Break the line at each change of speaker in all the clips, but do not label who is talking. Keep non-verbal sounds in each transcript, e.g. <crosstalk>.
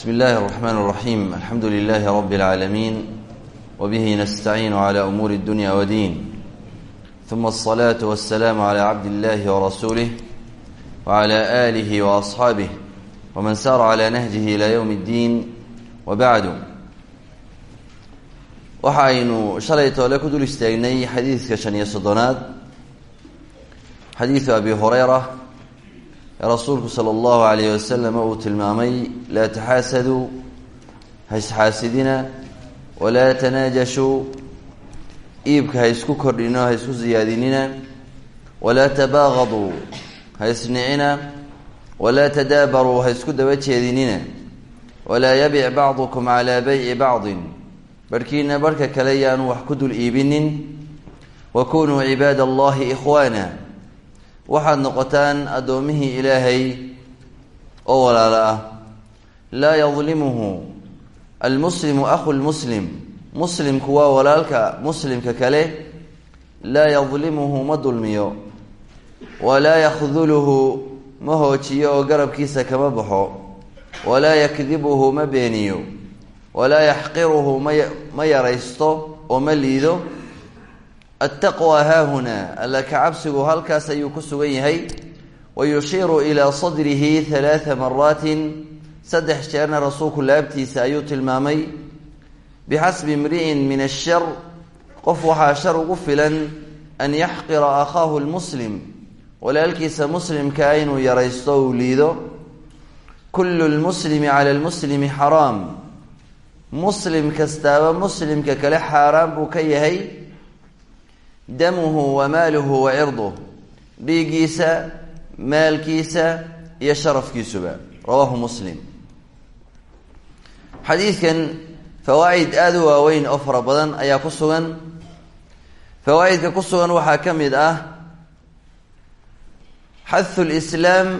بسم الله الرحمن الرحيم الحمد لله رب العالمين وبه نستعين على أمور الدنيا ودين ثم الصلاة والسلام على عبد الله ورسوله وعلى آله وأصحابه ومن سار على نهجه إلى يوم الدين وبعد waxaynu shalay toole ku dul istaagnay xadiidka shan iyo soddonaad xadiidu abi hureyra ee rasuulku sala allahu calayh wasalam uu tilmaamay laa taxaasaduu ha isxaasidina walaa tanaajashuu iibka ha isku kordhino ha isku siyaadinina walaa tabaaqaduu ha isnicina walaa tadaabaruu ha isku daba jeedinina walaa yabic bacdukum calaa bayci bacdin. Barhkiina barhka kale yaanu wax ku dul iibinin. Wa kunuu cibaada allahi ikhwaana waxaad noqotaan addoomihii ilaahay oo walaalo ah. Laa yadlimuhu almuslimu akhu lmuslim muslimku waa walaalka muslimka kale. Laa yadlimuhu ma dulmiyo. Walaa yakhduluhu ma hoojiyo oo garabkiisa kama baxo. Walaa yakdibuhu ma beeniyo. Walaa yaxqiruhu ma ma yaraysto oo ma liido attaqwa haahunaa alla ka cabsigu halkaas ayuu ku sugan yahay wa yushiiru ilaa sadrihi halaaa maraatin saddex jeerna rasuulku laabtiisa ayuu tilmaamay bixasbi imri'in min ashar qof waxaa shar ugu filan an yaxqira akhaahu lmuslim walaalkiisa muslimkaa inuu yaraysto uu liido kullu lmuslimi cala lmuslimi xaraam muslim kastaaba muslimka kale xaaraan buu ka yahay damuhu wa maaluhu wa cirduh dhiiggiisa maalkiisa iyo sharafkiisuba. Rawaahu muslim. Xadiidkan fawaa'id aada u waaweyn oo fara badan ayaa ku sugan. Fawaa'idka ku sugan waxaa ka mid ah xathu lislaam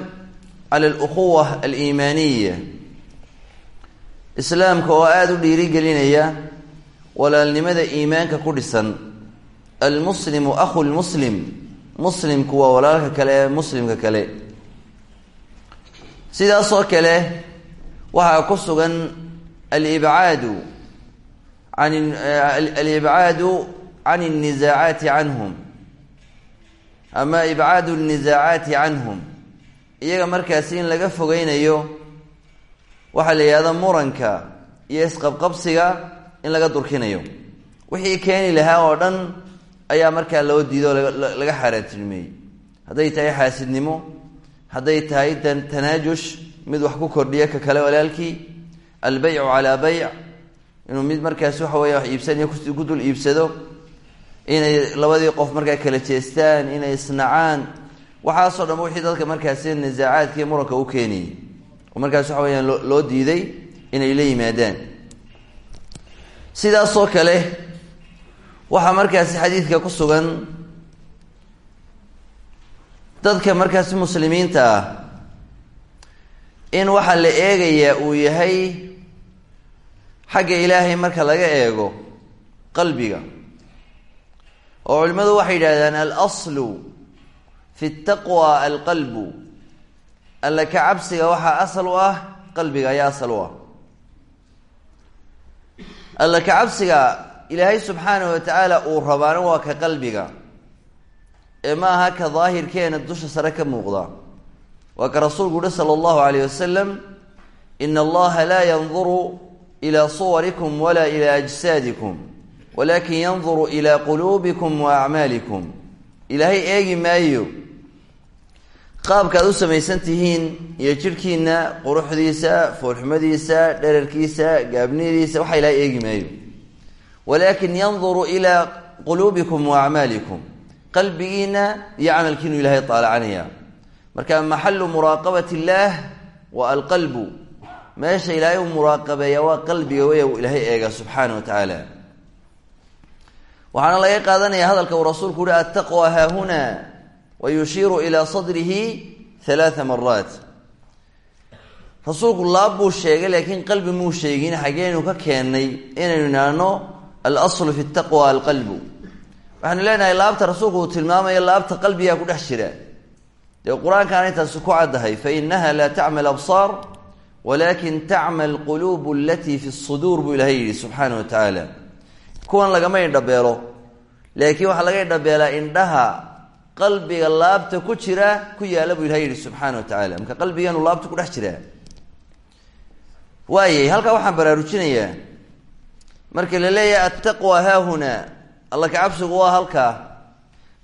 cala alukhuwa aliimaaniya islaamka oo aada u dhiirigelinaya walaalnimada iimaanka ku dhisan almuslimu ahu lmuslim muslimku waa walaalka kale ee muslimka kale sidaasoo kale waxaa ku sugan alibcaadu an alibcaadu can اlnisaacaati canhum ama ibcaadu اlnisaacaati canhum iyaga markaasi in laga fogeynayo waxaa la yidhahda muranka iyo isqabqabsiga in laga durkinayo wixii keeni lahaa oo dhan ayaa markaa loo diido laga xaaraantilmeeyey hadday tahay xaasidnimo hadday tahay tanaajush mid wax ku kordhiya ka kale walaalkii albeycu calaa beyc inuu mid markaasi waxa weya wax iibsanayo ku dul iibsado inay labadii qof markaa kala jeestaan inay isnacaan waxaasoo dhan wixii dadka markaasi nisaacaadkii muranka u keenayay oo markaas waxa weyaan loo diiday inay la yimaadaan. Sidaasoo kale waxaa markaasi xadiidka ku sugan dadka markaasi muslimiinta ah in waxaa la eegayaa uu yahay xagga ilaahay marka laga eego qalbiga. Oo culimmadu waxay yidhahdaan alaslu fi taqwa alqalbu. Alla ka cabsiga waxaa asal u ah qalbiga ayaa asal u ah. Alla ka cabsiga ilaahay subxaanahu watacaala uu rabaana waa ka qalbiga. Ee ma aha ka daahirkeena dusha sare ka muuqda. Waa ka rasuulku uhi sala allahu alayh wasalam ina allaha laa yanduru ilaa suwarikum walaa ilaa ajsaadikum walakin yanduru ilaa quluubikum wa acmaalikum ilaahay eegi maayo. Qaabka ad u samaysan tihiin iyo jidhkiina quruxdiisa foolxumadiisa dherarkiisa gaabnidiisa waxa ilahay eegi maayo walakin yanduru ilaa quluubikum wa acmaalikum qalbigiina iyo camalkiinu ilahay taalacanaya marka maxalu muraaqabat illaah waa alqalbu meesha ilaahay u muraaqabeeya waa qalbiga wey ilaahay eega subxaana wa tacaala waxaana laga qaadanaya hadalka uu rasuulku uhi attaqwa haahuna wayushiiru ilaa sadrihi halaaa maraat rasuulku laab buu sheegay laakiin qalbi muu sheegin xageenu ka keennay inaynu idhaahno alaslu fi taqwa alqalbu waxaanu leenahay laabta rasuulku uu tilmaamayo laabta qalbigaa ku dhex jira dee qur'aankaana intaasi ku caddahay fa inaha laa tacma absaar walaakin tacma alquluubu alatii fi suduur buu ilahay yidhi subxaana wa tacaala kuwan lagama indhabeelo laakiin waxaa laga indhabeelaa indhaha qalbiga laabta ku jira ku yaalla buu ilahay yidhi subxaana wa tacala marka qalbigeenu laabta ku dhex jiraa waayay marka la leeyahay attaqwa haahunaa alla kacabsigu waa halkaa.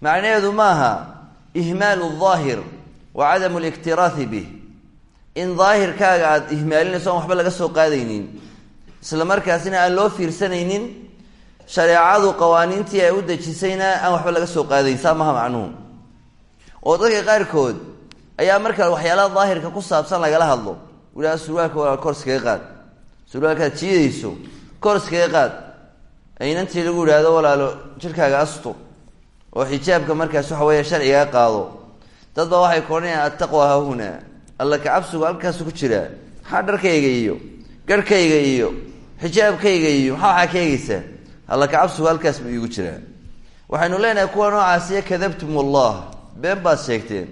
Macnaheedu maaha ihmaalu daahir wa cadamu liktiraahi bih. In daahirkaaga aada ihmaalinayso aan waxba laga soo qaadaynin isla markaasina aan loo fiirsanaynin shareecadu qawaaniintii ay u dejisayna aan waxba laga soo qaadayn saa maha macnuhu oo dadka qaarkood ayaa marka waxyaalaha daahirka ku saabsan lagala hadlo. Wilaha surwaalka walaal kor iskaga qaad. Surwaalkaad jiidayso kor iskaga qaad. Aynantii lagu yidhaahdo walaalo jirkaaga astur oo xijaabka markaas waxa weeye sharcigaa qaado. Dad baa waxay koodhanayaan attaqwa hahuna alla kacabsigu halkaasu ku jiraa maxaa dharkayga iyo? Garhkayga iyo? Xijaabkayga iyo? Maxaa waxaa ka eegeysaa alla kacabsigu halkaas buu iigu jiraa waxaynu leenahay kuwa noocaasiya kadabtum wallah been baad sheegteen.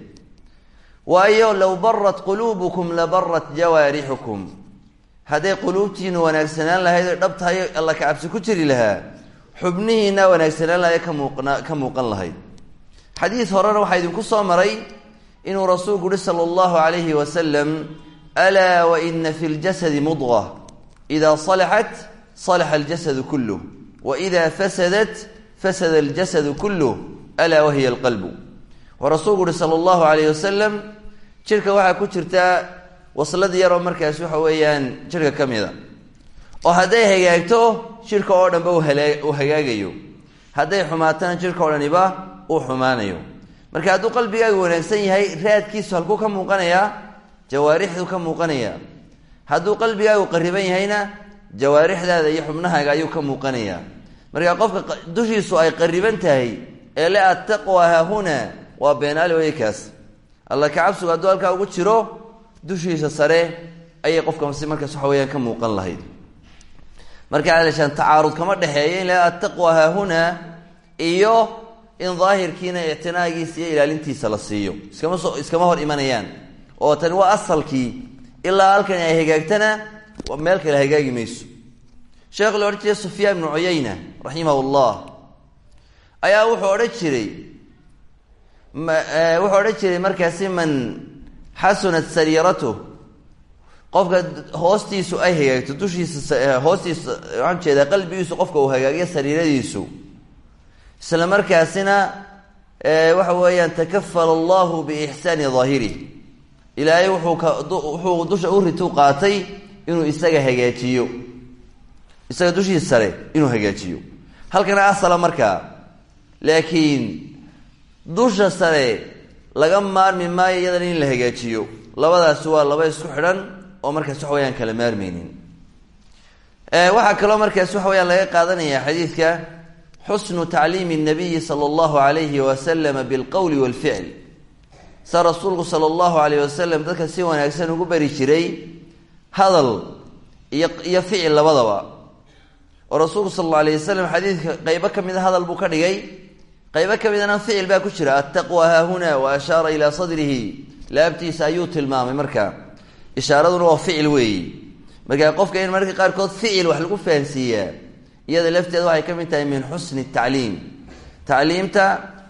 Waayo low barat quluubukum la barat jawaarixukum hadday quluubtiinu wanaagsanaan lahayd oy dhab tahay alla kacabsi ku jiri lahaa xubnihiina wanaagsanaan lahayd ka muuqan lahayd. Xadiis horena waxaa idinku soo maray inuu rasuulku uhi sala allahu calayhi wasalam alaa wa ina fi ljasadi mudqa idaa salaxat salaxa aljasadu kuluh wa idaa fasadat fasada aljasadu kuluh alaa wahiya alqalbu wa rasuulku uhi sala allahu calayhi wasalam jirka waxaa ku jirtaa waslad yaroo markaas waxa weeyaan jirka ka mida. oo hadday hagaagto jirka oo dhanba uu hagaagayo. hadday xumaatana jirka oo dhaniba uu xumaanayo. marka hadduu qalbigaagu wanaagsan yahay raadkiisu halkuu ka muuqanayaa jawaarixdu ka muuqanaya. hadduu qalbigaagu qariban yahayna jawaarixdaada iyo xubnahaaga ayuu ka muuqanayaa marka qofka dushiisu ay qariban tahay ee le attaqwa haahuna waa beenaali wey kaas alla kacabsigu hadduu halkaa ugu jiro dushiisa sare ayay qofkasi markaas waxa weyaan ka muuqan lahayd. Marka alashaan tacaarud kama dhexeeya in attaqwa haahuna iyo in daahirkiina ictinaagiisa iyo ilaalintiisa la siiyo. Iskama so iskama hor imanayaan. Oo tani waa asalkii ilaa halkan ay hagaagtana meel kale hagaagi mayso. Sheekh la odhan jiray sufyaan ibnu cuyayna raximah llah ayaa wuxuu odhan jiray wuxuu odhan jiray markaasi man xasunat sariiratu qofka hoostiisu ay hagaagto dushiisa hoostiisa waxaan jeedaa qalbigiisu qofka uu hagaagiyo sariiradiisu isla markaasina waxa weeyaan takafala allahu biixsaani daahirih ilaahay wuxuu dusha u ritu qaatay inuu isaga hagaajiyo isaga dushiisa sare inuu hagaajiyo halkana asala markaa laakiin dusha sare laga maarmi maayo iyadana in la hagaajiyo. Labadaasi waa laba isku xidhan oo markaas waxa weyaan kala maarmeynin waxaa kaloo markaas waxa weyaan laga qaadanaya xadiidka xusnu tacliimi اnabiyi sala allahu alayhi wasalama bilqowli walficl sa rasuulku sala allahu alayh wasalam dadka si wanaagsan ugu bari jiray hadal iyo iyo ficil labadaba. Oo rasuulku sal alla alayh wasalam xadiidka qeybo ka mid a hadal buu ka dhigay qaybo ka midana ficil baa ku jira attaqwa haahuna wa ashaara ilaa sadrihi. Laabtiisa ayuu tilmaamay marka. Ishaaraduna waa ficil weeyi marka qofka in marka qaarkood ficil wax lagu fahansiiyaa iyada lafteeda waxay ka mid tahay min xusni tacliim. Tacliimta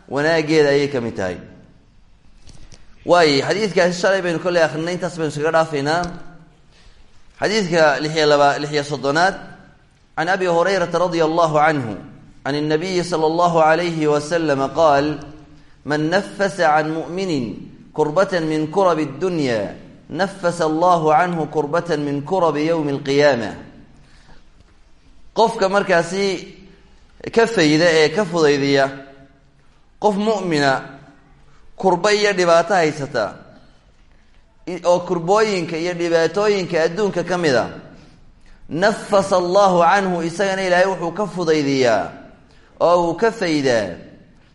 wanaageeda ayay ka mid tahay. Waay xadiidkaasi shalay baynu kolley akrinay intaas baynu iskaga dhaafaynaa. Xadiidka lixiyo laba lixiyo soddonaad can abi hurayrata radia allahu canhu can الnabiyi slى اllah عalayh waslm qaal man nafasa can muؤmini kurbat min kurab الdunya nafasa allah canhu kurbat min kurab ywmi اlqiyaamة qofka markaasi ka fayda ee ka fudaydiya qof mu'mina kurba iyo dhibaato haysata oo kurbooyinka iyo dhibaatooyinka adduunka ka mid a nafasa allahu canhu isagana ilaahay wuxuu ka fudaydiyaa oo uu ka faydaa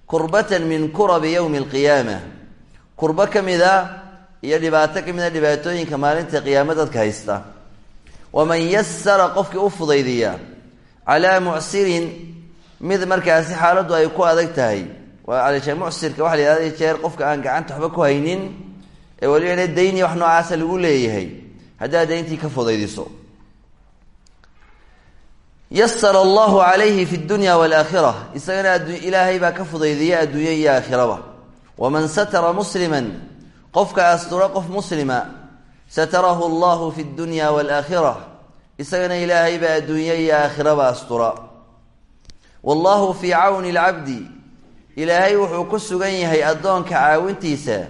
kurbatan min kurabi yowmi alqiyaama. Kurbo ka mid a iyo dhibaato ka mid a dhibaatooyinka maalinta qiyaama dadka haysta. Waman yasara qofkii u fudaydiya calaa mucsirin mid markaasi xaaladdu ay ku adag tahay. Waa alshe mucsirka waxa la yihahda jeer qofka aan gacanta waxba ku haynin ee weliba dayni wax noocaasa lagu leeyahay haddaad dayntii ka fudaydiso yasara allahu calayhi fi dunya walaakhira isagana ilaahay baa ka fudaydiya adduunye iyo aakhiraba. Waman satara musliman qofka astura qof muslima satarahu allahu fi dunya walaakhira isagana ilaahay baa adduunye iyo aakhiraba astura. Wallahu fii cawni alcabdi ilaahay wuxuu ku sugan yahay addoonka caawintiisa.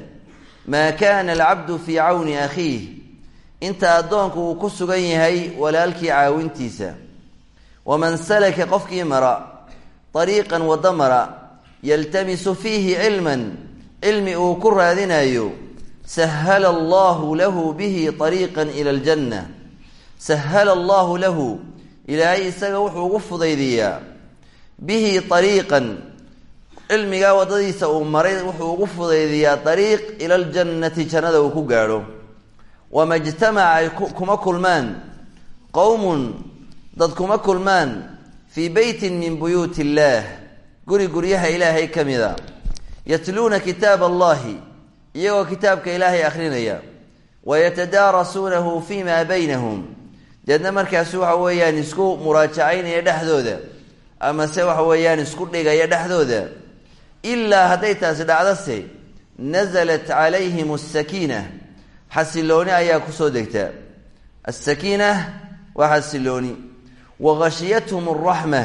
Maa kaana alcabdu fii cawni akhiih. Inta addoonku uu ku yahay walaalkii caawintiisa waman salaka qofkii mara dariiqan waddo mara yaltamisu fiihi cilman cilmi uu ku raadinayo sahala allahu lahu bihi ariiqan ila aljanna sahala allahu lahu ilaahay isaga wuxuu ugu fudaydiyaa bihi ariiqan cilmigaa waddadiisa uu maray wuxuu ugu fudaydiyaa ariiq ila aljannati jannada uu ku gaadho wama jtamaca kuma kulmaan qowmun dad kuma kulmaan fii beytin min buyuuti illaah. Guri guryaha ilaahay ka mida. Yatluuna kitaab allahi iyagoo kitaabka ilaahay akhrinaya. Wayatadaarasuunahu fi ma baynahum. Deedna markaasi waxa weeyaan isku muraajacaynaya dhexdooda ama se waxa weeyaan isku dhigaya dhexdooda. Ilaa hadday taasi dhacdase nasalat calayhim asakiina xasilooni ayaa ku soo degta. Asakiina waa xasilooni wahashiyathum araxma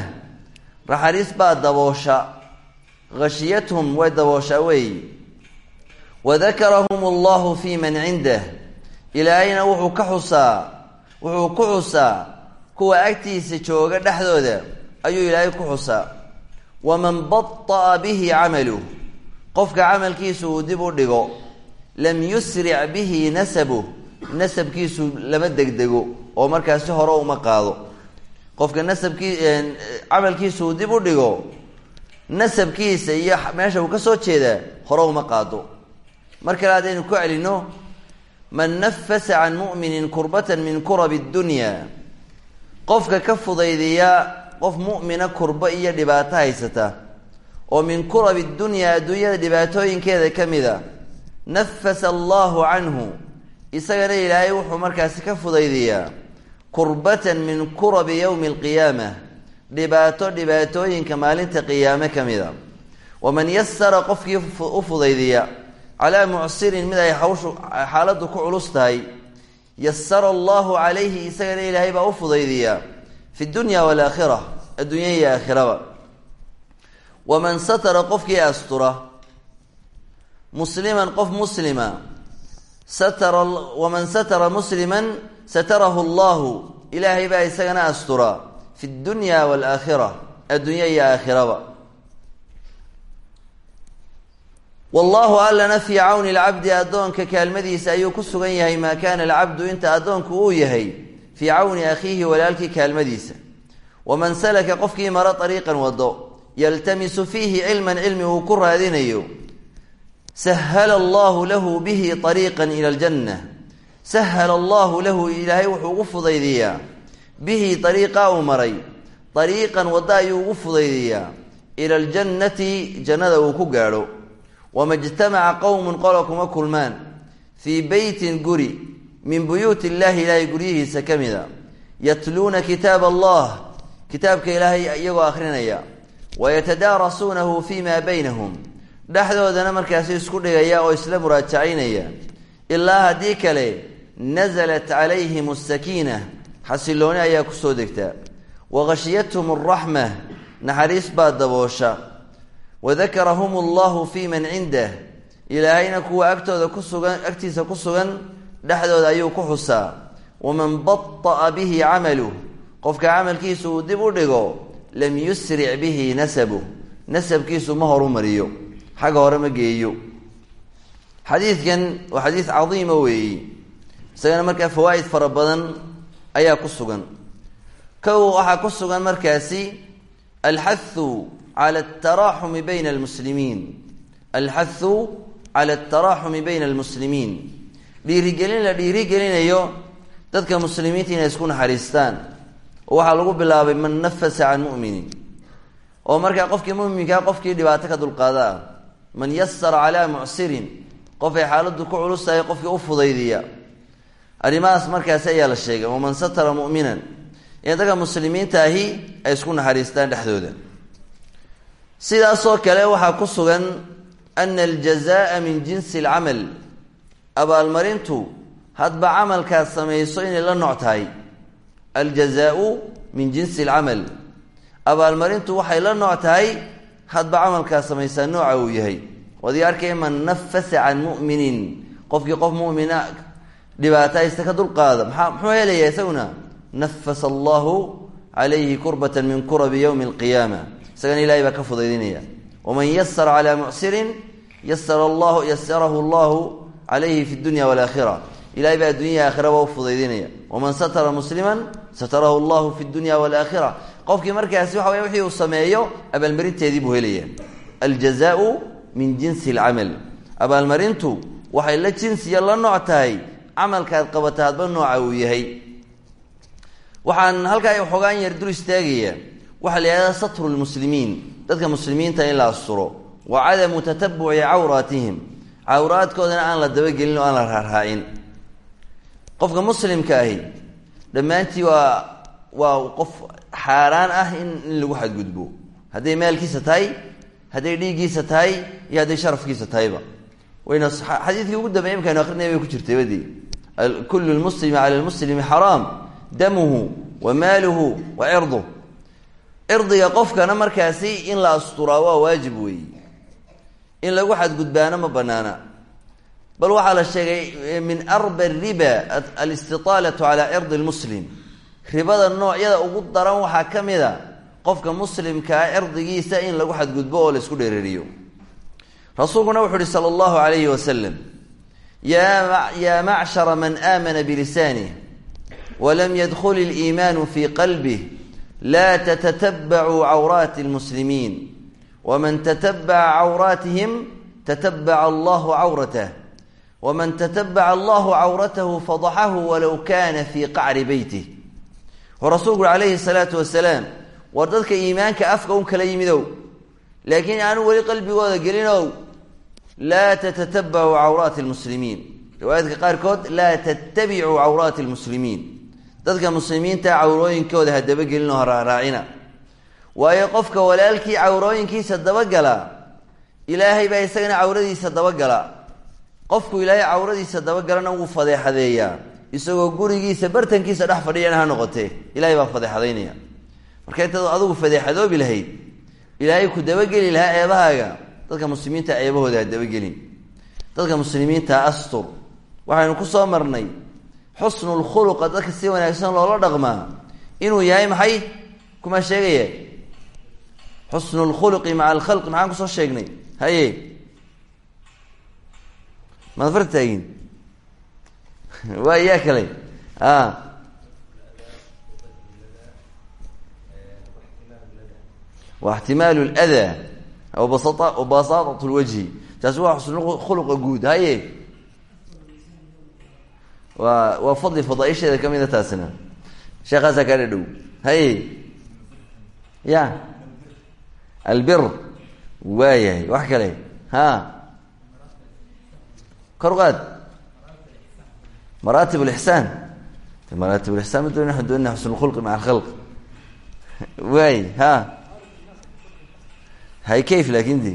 naxariis baa daboosha hashiyathum way dabooshaa weey wadakarahum allahu fi man cindah ilaahayna wuxuu ka xusaa wuxuu ku xusaa kuwa agtiisa jooga dhexdooda ayuu ilaahay ku xusaa waman bada'a bihi camaluh qofka camalkiisu uu dib u dhigo lam yusric bihi nasabuh nasabkiisu lama degdego oo markaasi hore uma qaado qofka nasabkii camalkiisa uu dib u dhigo nasabkiisa iyo meesha uu ka soo jeedaa hore uma qaado. Mar kale haddaynu ku celino man nafasa can mu'minin kurbatan min kurabi dunya. Qofka ka fudaydiya qof mu'mina kurbo iyo dhibaato haysata. Oo min kurabi dunyaa adduunyada dhibaatooyinkeeda ka mida nafasa allahu canhu. Isagana ilaahay wuxuu markaasi ka fudaydiyaa kurbatan min kurabi yowmi alqiyaama dhibaato dhibaatooyinka maalinta qiyaame ka mida. Waman yasara qofkii u fudaydiya calaa mucsirin mid ay hawshu xaaladdu ku culus tahay yasara allahu calayhi isagana ilaahay baa u fudaydiyaa fi dunya walaakhira adduunya iyo aakhiraba. Waman satara qofkii astura musliman qof muslima satara waman satara musliman satarahu allahu ilaahay baa isagana astura fi dunya walaakhira adduunya iyo aakhiraba wallahu allana fii cawni lcabdi addoonka kaalmadiisa ayuu ku sugan yahay maa kaana alcabdu inta addoonku uu yahay fii cawni akhiihi walaalkii kaalmadiisa waman salaka qofkii maro ariiqan wado yaltamisu fiihi cilman cilmi uu ku raadinayo sahala allahu lahu bihi ariiqan ila aljanna sahala allahu lahu ilaahay wuxuu ugu fudaydiyaa. Bihi ariiqa uu maray. Ariiqan waddo ayuu ugu fudaydiyaa. Ila aljannati jannada uu ku gaadho. Wama ijtamaca qowmun qola kuma kulmaan. Fii beytin guri. Min buyuuti illaahi ilaahay guryihiisa ka mida. Yatluuna kitaab allah. Kitaabka ilaahay iyagoo akhrinaya. Wayatadaarasuunahu fi ma baynahum. Dhexdoodana markaasi isku dhigaya oo isla muraajacaynaya ilaa haddii kale nasalat calayhim asakiina xasilooni ayaa ku soo degta. Wahashiyathum araxma naxariis baa daboosha. Wadakarahum allahu fi man cindah. Ilaahayna kuwa agtooda ku sugan agtiisa ku sugan dhexdooda ayuu ku xusaa. Waman bada'a bihi camaluh qofka camalkiisu uu dib u dhigo lam yusric bihi nasabuh nasabkiisu ma horu mariyo. Xagga hore ma geeyo. Xadiidkan waa xadiid cadiima weeyi isagana markaa fawaa'id fara badan ayaa ku sugan. Kow waxaa ku sugan markaasi alxathu cala altaraxumi bayna almuslimiin. Alxathu cala altaraxumi bayna almuslimiin. Dhiirigelin la dhiirigelinayo dadka muslimiinta inay isku naxariistaan. Oo waxaa lagu bilaabay man nafasa can mu'minin. Oo markaa qofkii muminkaa qofkii dhibaato ka dulqaada ah man yasara calaa mucsirin qof ay xaaladdu ku culus tahay qofkii u fudaydiya arrimahaas markaasi ayaa la sheegay waman satara mu'minan. In dadka muslimiinta ahi ay isku naxariistaan dhexdooda. Sidaasoo kale waxaa ku sugan ana aljazaa min jinsi alcamal. Abaalmarintu hadba camalkaad samayso inay la nooc tahay. Aljazaau min jinsi alcamal. Abaalmarintu waxay la nooc tahay hadba camalkaad samaysaa nooca uu yahay. Waadii arkay man nafasa can muminin. Qofkii qof mumina dhibaato haysta ka dulqaada maa muxuu helayaa isaguna nafasa allahu calayhi kurbata min kurabi yowmi alqiyaama. Isagana ilahay baa ka fudaydinaya. Waman yasara calaa mucsirin yasara allahu yasarahu allahu calayhi fi dunya walaakhira ilahay baa addunya aakhiraba u fudaydinaya. Waman satara musliman satarahu allahu fi dunya walaakhira qofkii markaasi waxa wey wixii uu sameeyo abaalmarinteedii buu helaya aljazaau min jinsi alcamal abaalmarintu waxay la jinsiya la nooc camalkaad qabata hadba nooca uu yahay. Waxaan halkaa waxoogaan yar dul istaagaya waxaa la yihahdaa satru lmuslimiin dadka muslimiinta in la asturo wa cadamu tatabuci cawraatihim. Cawraadkoodana aan la dabagelin oo aan la raarraacin qofka muslimka ahi dhammaantii waa waa qof xaaraan ah in in lagu xadgudbo. Hadday maalkiisa tahay hadday dhiiggiisa tahay iyo hadday sharafkiisa tahayba wayna xadiidkii ugu dambeey imkaanu akrinay bay ku jirtay badii kullu lmuslimi cala lmuslimi xaraam damuhu wa maaluhu wa cirduh cirdiga qofkana markaasi in la asturaa waa waajib weeye in lagu xadgudbaana ma banaana bal waxaa la sheegay min arba riba alistitaalatu calaa cirdi lmuslim ribada noocyada ugu daran waxaa ka mid a qofka muslimkaa cirdigiisa in lagu xadgudbo oo la isku dheereeriyo rasuulkuna wuxu uhi sala allahu calayhi wasalam yaa macshara man aamana bilisanih walam yadkhul iliimaanu fii qalbih laa tatatabacuu cawraati lmuslimiin waman tatabaca cawraatihim tatabaca allahu cawratah waman tatabaca allahu cawratahu fadaxahu walow kana fii qacri beytih wuxuu rasuulku ui calayhi salaatu wasalaam war dadka iimaanka afka un kala yimidow laakiin aanu weli qalbigooda gelinow laa tatatabacu cawraati lmuslimiin riwaayaadka qaarkood laa tattabicuu cawraati lmuslimiin dadka muslimiinta cawrooyinkooda ha dabagelin oo ha raaraacina waayo qofka walaalkii cawrooyinkiisa dabagala ilaahay baa isagana cawradiisa dabagala qofku ilaahay cawradiisa dabagalana wuu fadeexadeeyaa isagoo gurigiisa bartankiisa dhex fadhiyana ha noqotee ilahay baa fadeexadaynaya marka intaad adigu fadeexadoobi lahayd ilaahay ku dabageli lahaa eebahaaga dadka muslimiinta eebahooda ha dabagelin dadka muslimiinta astur waxaynu ku soo marnay xusnul khuluqa dadka si wanaagsan loola dhaqmaa. Inuu yahay maxay? Kuma sheegaya. Xusnu lkhuluqi maca alkhalqi maxaan ku soo sheegnay? Haye. Maad far taagin. <laughs> Waa yaa kale. A wa ixtimaalu ldaa basaatat lwajhi taasi waa xusnulkhuluqa guud haye waa waa fadli fadaaisheeda ka mida taasina sheekaasaa kaa dhadhow haye ya albir waayahay wax kale ha korqaad maraatib lixsaan maraatib lixsaan ma doon waxaan doonina xusn lkhulqi maca alkhalq waay ha hay kayf laakin di.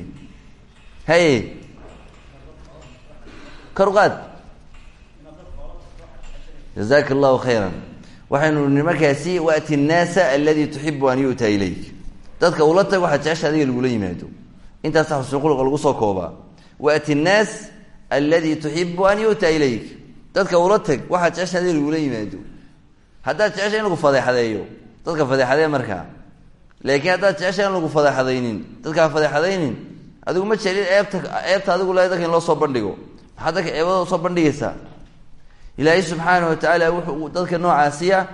Haye korqaad jazaka allahu khayra waxaynu ni markaasi waati nnaasa aladi tuxibu an yu'ta ilayk. Dadka ula tag waxaa jecesha adiga lagula yimaado. Intaasa xusnulkhuluqa lagu soo koobaa waati nnaas aladi tuxibu an yu'ta ilayk. Dadka ula tag waxaa jecesha adiga lagula yimaado. Haddaad jecesha in lagu fadeexadeeyo. Dadka fadeexadee markaa laakiin haddaad jecesha in lagu fadeexadaynin dadkaa fadeexadaynin adigu ma jeclin eebta eebta adigu le dadka in loo soo bandhigo. Maxaad dadka eebada u soo bandhigaysaa ilaahay subxaana wa tacaala wuxuu dadka noocaasiya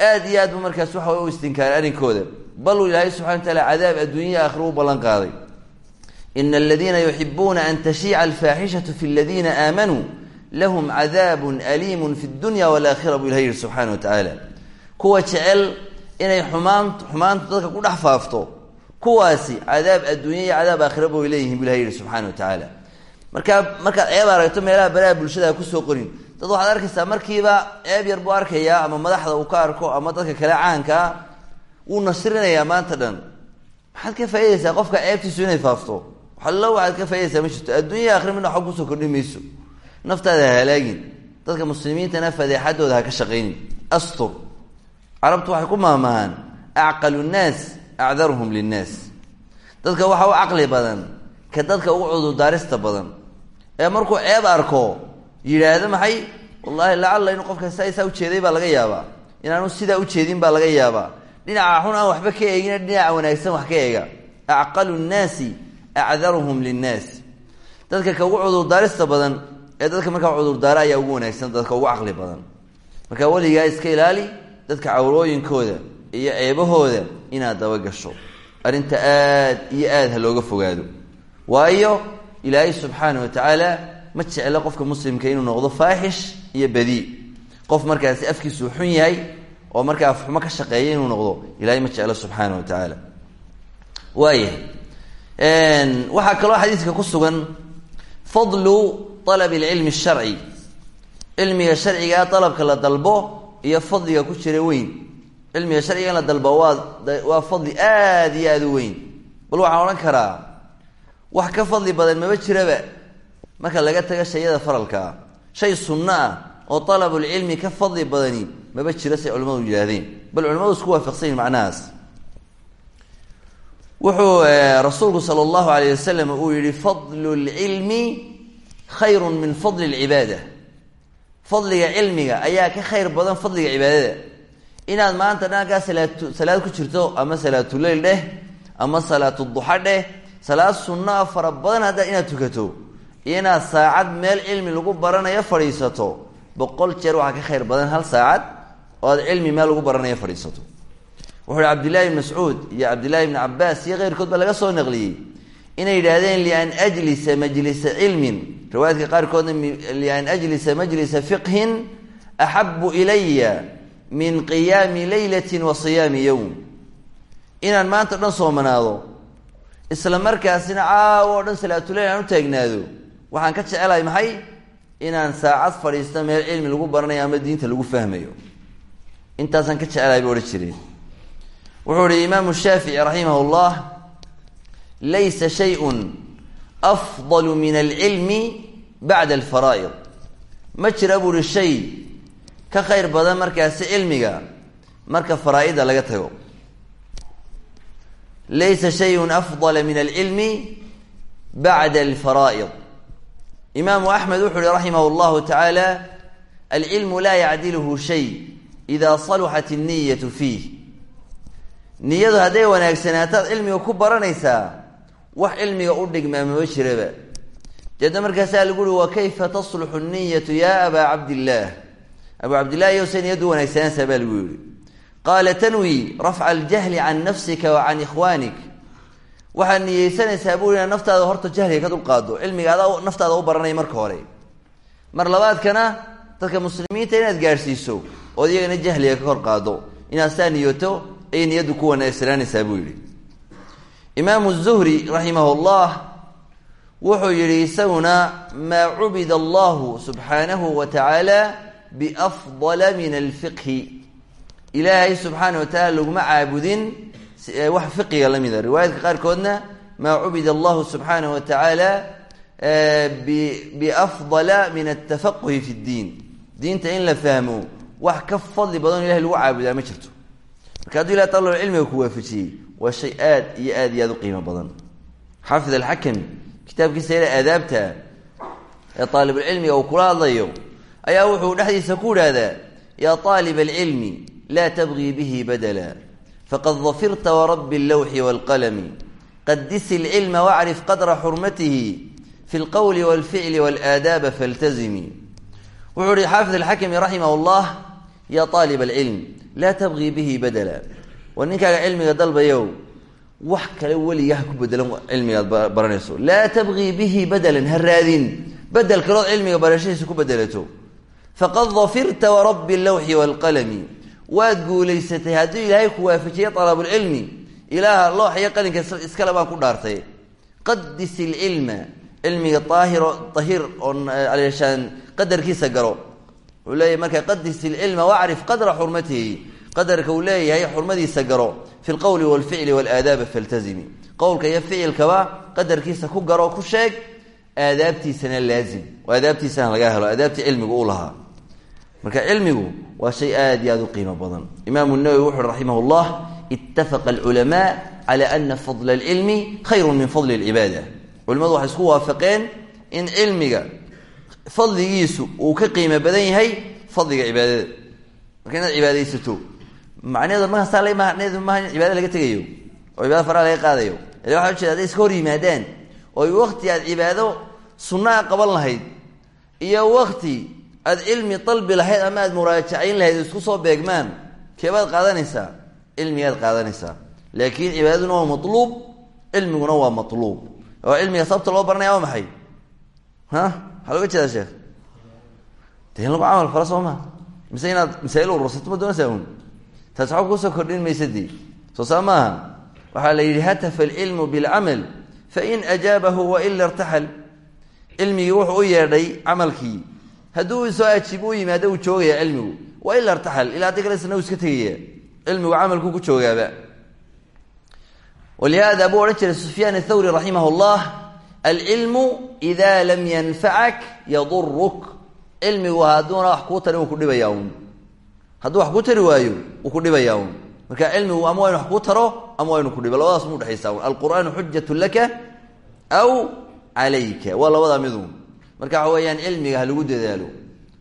aad iyo aad markaas waxa u istinkaaray arrinkooda bal uu ilaahay subxana wa taala cadaab adduunya aakhira u ballan qaaday. Ina aladiina yuxibuuna an tashiica alfaaxishatu fi aladiina aamanuu lahum cadaabun aliimun fi dunya walaakhira buu ilahay yihi subxana wa tacaala inay xumaan xumaantu dadka ku dhex faafto kuwaasi cadaab adduunya iyo cadaab aakhira bu ay leeyihiin bu subxana wa tacaala. Markaa markaad ceeb aragto meelaha baraha bulshada ku soo qorin dad waxaad arkaysaa markiiba ceeb yar buu arkayaa ama madaxda uu ka arko ama dadka kale caankaa wuu nasrinayaa maanta dhan. Maxaad ka faaidaysaa qofka ceebtiisu inay faafto? Waxallo waxaad ka faaidaysaa ma jirto. Adduunya akhri midna waxba ku soo kordhi mayso. Naftaada ha halaagin. Dadka muslimiintana fadeexadooda ha ka shaqaynin. Astur carabtu waxay ku maamahaan acqalu nnaas acdaruhum linnaas. Dadka waxa u caqli badan ka dadka ugu cudurdaarista badan ee markuu ceeb arko yidhaahdo maxay? Wallahi lacalla inuu qofka saa ujeeday baa laga yaabaa. Inaanu sidaa ujeedin baa laga yaabaa. Dhinaca xun aan waxba ka eegin dhinaca wanaagsan wax ka eega. Acqalu nnaasi acdaruhum linnaas. Dadka ka ugu cudurdaarista badan ee dadka markaa cudurdaara ayaa ugu wanaagsan dadka ugu caqli badan. Marka weligaa iska ilaali dadka cawrooyinkooda iyo ceebahooda inaad dabagasho arrinta aad iyo aad ha looga fogaado. Waayo ilaahay subxaana wa tacaala ma jeclo qofka muslimka inuu noqdo faaxish iyo badii qof markaasi afkiisuu xun yahay oo markaa afxumo ka shaqeeya inuu noqdo ilahay ma jeclo subxaana wa tacaala. Waayahay waxaa kaloo xadiiska ku sugan fadlu alab alcilmi asharci cilmiga sharcigaa dalabka la dalbo iyo fadliga ku jira weyn. Cilmiga sharciga in la dalbo waa waa fadli aad iyo aada u weyn. Bal waxaan odhan karaa wax ka fadli badan maba jiraba. Marka laga tago shayada faralkaa shay sunno ah oo alabulcilmi ka fadli badani maba jiro say culimmadu yidhaahdeen. Bal culimadu isku waafaqsan yihiin wuxuu rasuulku sala allahu alayh wasalam uu yihi fadlu lcilmi khayru min fadli lcibaada fadliga cilmiga ayaa ka khayr badan fadliga cibaadada. Inaad maanta dhankaa salaat salaad ku jirto ama salaatuleyl dheh ama salaatuduxa dheh salaad sunno a fara badan haddaa inaad tukato. Inaad saacad meel cilmi lagu baranayo fadhiisato. Boqol jeer waxaa ka khayr badan hal saacad oo aad cilmi meel lagu baranayo fadhiisato. Wuxuu hi cabdillahi ibn mascuud iyo cabdillahi ibni cabaas iyo keyrkood baa laga soo naqliyey inay yidhaahdeen lian ajlisa majlisa cilmin. Riwaayadka qaarkoodna lian ajlisa majlisa fiqhin axabu ilaya min qiyaami leylati wa siyaami yowm inaan maanta dhan soomanaado isla markaasina caawo o dhan salaatuleyl aan u taagnaado waxaan ka jecelahay maxay? Inaan saacad fadhiisto meel cilmi lagu baranayo ama diinta lagu fahmayo. Intaasaan ka jecelahay ba odhan jireen. Wuxuu ihi imaamu shaafici raximah laysa shayun afdalu min alcilmi bacda alfaraa'id ma jira buu ihi shay ka khayr badan markaasi cilmiga marka faraa-ida laga tago laysa shayun afdala min alcilmi bacda alfaraa'id imaamu axmed wuxuu uhi raximah llahu tacaala alcilmu laa yacdiluhu shay ida saluxat inniyatu fiih niyadu hadday wanaagsanaataad cilmiga ku baranaysaa wax cilmiga u dhigmaa mama jiraba. Deedna markaasaa lagu uhi wa kayfa tasluxu niyatu ya abaa cabdillaah abuu cabdillahi yowse niyaddu wanaagsanaasaa baa lagu yihi qaala tanwi rafca aljahli can nafsika wa can ikhwaanik waxaad niyeysanaysaa buu inaad naftaada horta jahliga ka dulqaado cilmiga adaa naftaada u baranaya marka hore. Mar labaadkana dadka muslimiinta inaad gaadhsiiso ood iyagana jahliga ka kor qaado inaad saa niyoto ayay niyaddu ku wanaagsanaanaysaa buu imaamu zuhri raximah llah wuxuu yihi isaguna maa cubida allahu subxaanahu wa tacaala biafdala min alfiqhi. Ilaahay subxaana wa tacala laguma caabudin wax fiqiga la mida. Riwaayadka qaarkoodna maa cubida allahu subxaanahu wa tacaala biafdala min altafaquhi fi ddiin diinta in la fahmo wax ka fadli badan ilahay lagu caabudaa ma jirto. Marka hadduu waa shay aad iyo aad iyo aad u qiimo badan. Xaafid alxakami kitaabkiisa yara aadaabta ee aalibulcilmiga uu kula hadlayo ayaa wuxuu dhexdiisa ku idhaahdaa yaa aalib alcilmi laa tabgii bihi badala. Faqad dafirta warabi allawxi waalqalami qadisi alcilma wacrif qadra xurmatihi fi lqowli walficli walaadaaba faltazimi. Wuxuu ihi xaafid alxakami raximah llah yaa aalib alcilm laa tabgii bihi badala waa ninkaaga cilmiga dalbayow wax kale weliga ha ku bedelan cilmigaad baranayso. Laa tabgii bihi badalan ha raadin. Bedel kalood cilmiga barashadiisa ku bedelato faqad dafirta warabi allawxi waalqalami waad guulaysatay hadduu ilaahay ku waafajiyey alabulcilmi ilaaha loox iyo qalinka iskale baan ku dhaartay. Qadis ilcilma cilmiga aahiro oo qadarkiisa wuxuu leeyahy marka qadis ilcilma wacrif qadra xurmatihi qadarka uu leeyahay xurmadiisa garo fi lqowli walficli walaadaaba faltazimi. Qowlka iyo ficilkaba qadarkiisa ku garo ku sheeg aadaabtiisana laazim. Aadaabtiisana laga helo aadaabtii cilmigu u lahaa. Marka cilmigu waa shay aad iyo aad u qiimo badan. Imaamu nawowi wuxuui raximah llah itafaqa alculamaa cala ana fadla alcilmi khayru min fadli alcibaada culimadu waxay isku waafaqeen in cilmiga fadligiisu uu ka qiimo badan yahay macnaheedu markaasa macnaheedu maaha cibaada laga tegayo oo cibaada faraha laga qaadayo. Ila waxa ujeeda haday iska hor yimaadaan oo wakti aad cibaado sunnaa qaban lahayd iyo wakti aad cilmi dalbi lahayd ama aad muraajacayn lahayd isku soo beegmaan keebaad qaadanaysaa? Cilmigaad qaadanaysaa. Laakiin cibaadaduna waa matluub cilmiguna waa matluub. Oo cilmiga sababta loo baranaya waa maxay? Ha? Maxaa loga sheekh? De lagu camal falo soo maa mise inaad masaa'il urursato ma doonaysaa taas waxba ku soo kordhin maysadii soo saa maaha waxaa la yidhi hatafa alcilmu bilcamal fain ajaabahu waila irtaxal. Cilmigii wuxuu u yeedhay camalkii. Hadduu soo ajiib u yimaado uu joogaya cilmigu waila irtaxal ilaa haddi kale isna uu iska tegaya cilmigu ku joogaaba. Walihada buu odhan jiray sufyaan athawri raximah llah alcilmu ida lam yanfacak yaduruk cilmigu hadduuna wax kuu tarin hadduu wax kuu tari waayo wuu ku dhibayaa un marka cilmigu ama waa wax kuu taro ama waa inu ku dhibo labadaas mu udhexaysa un alqur'aanu xujatu laka aw calayka. Waa labadaa midun marka waxa weeyaan cilmiga ha lagu dadaalo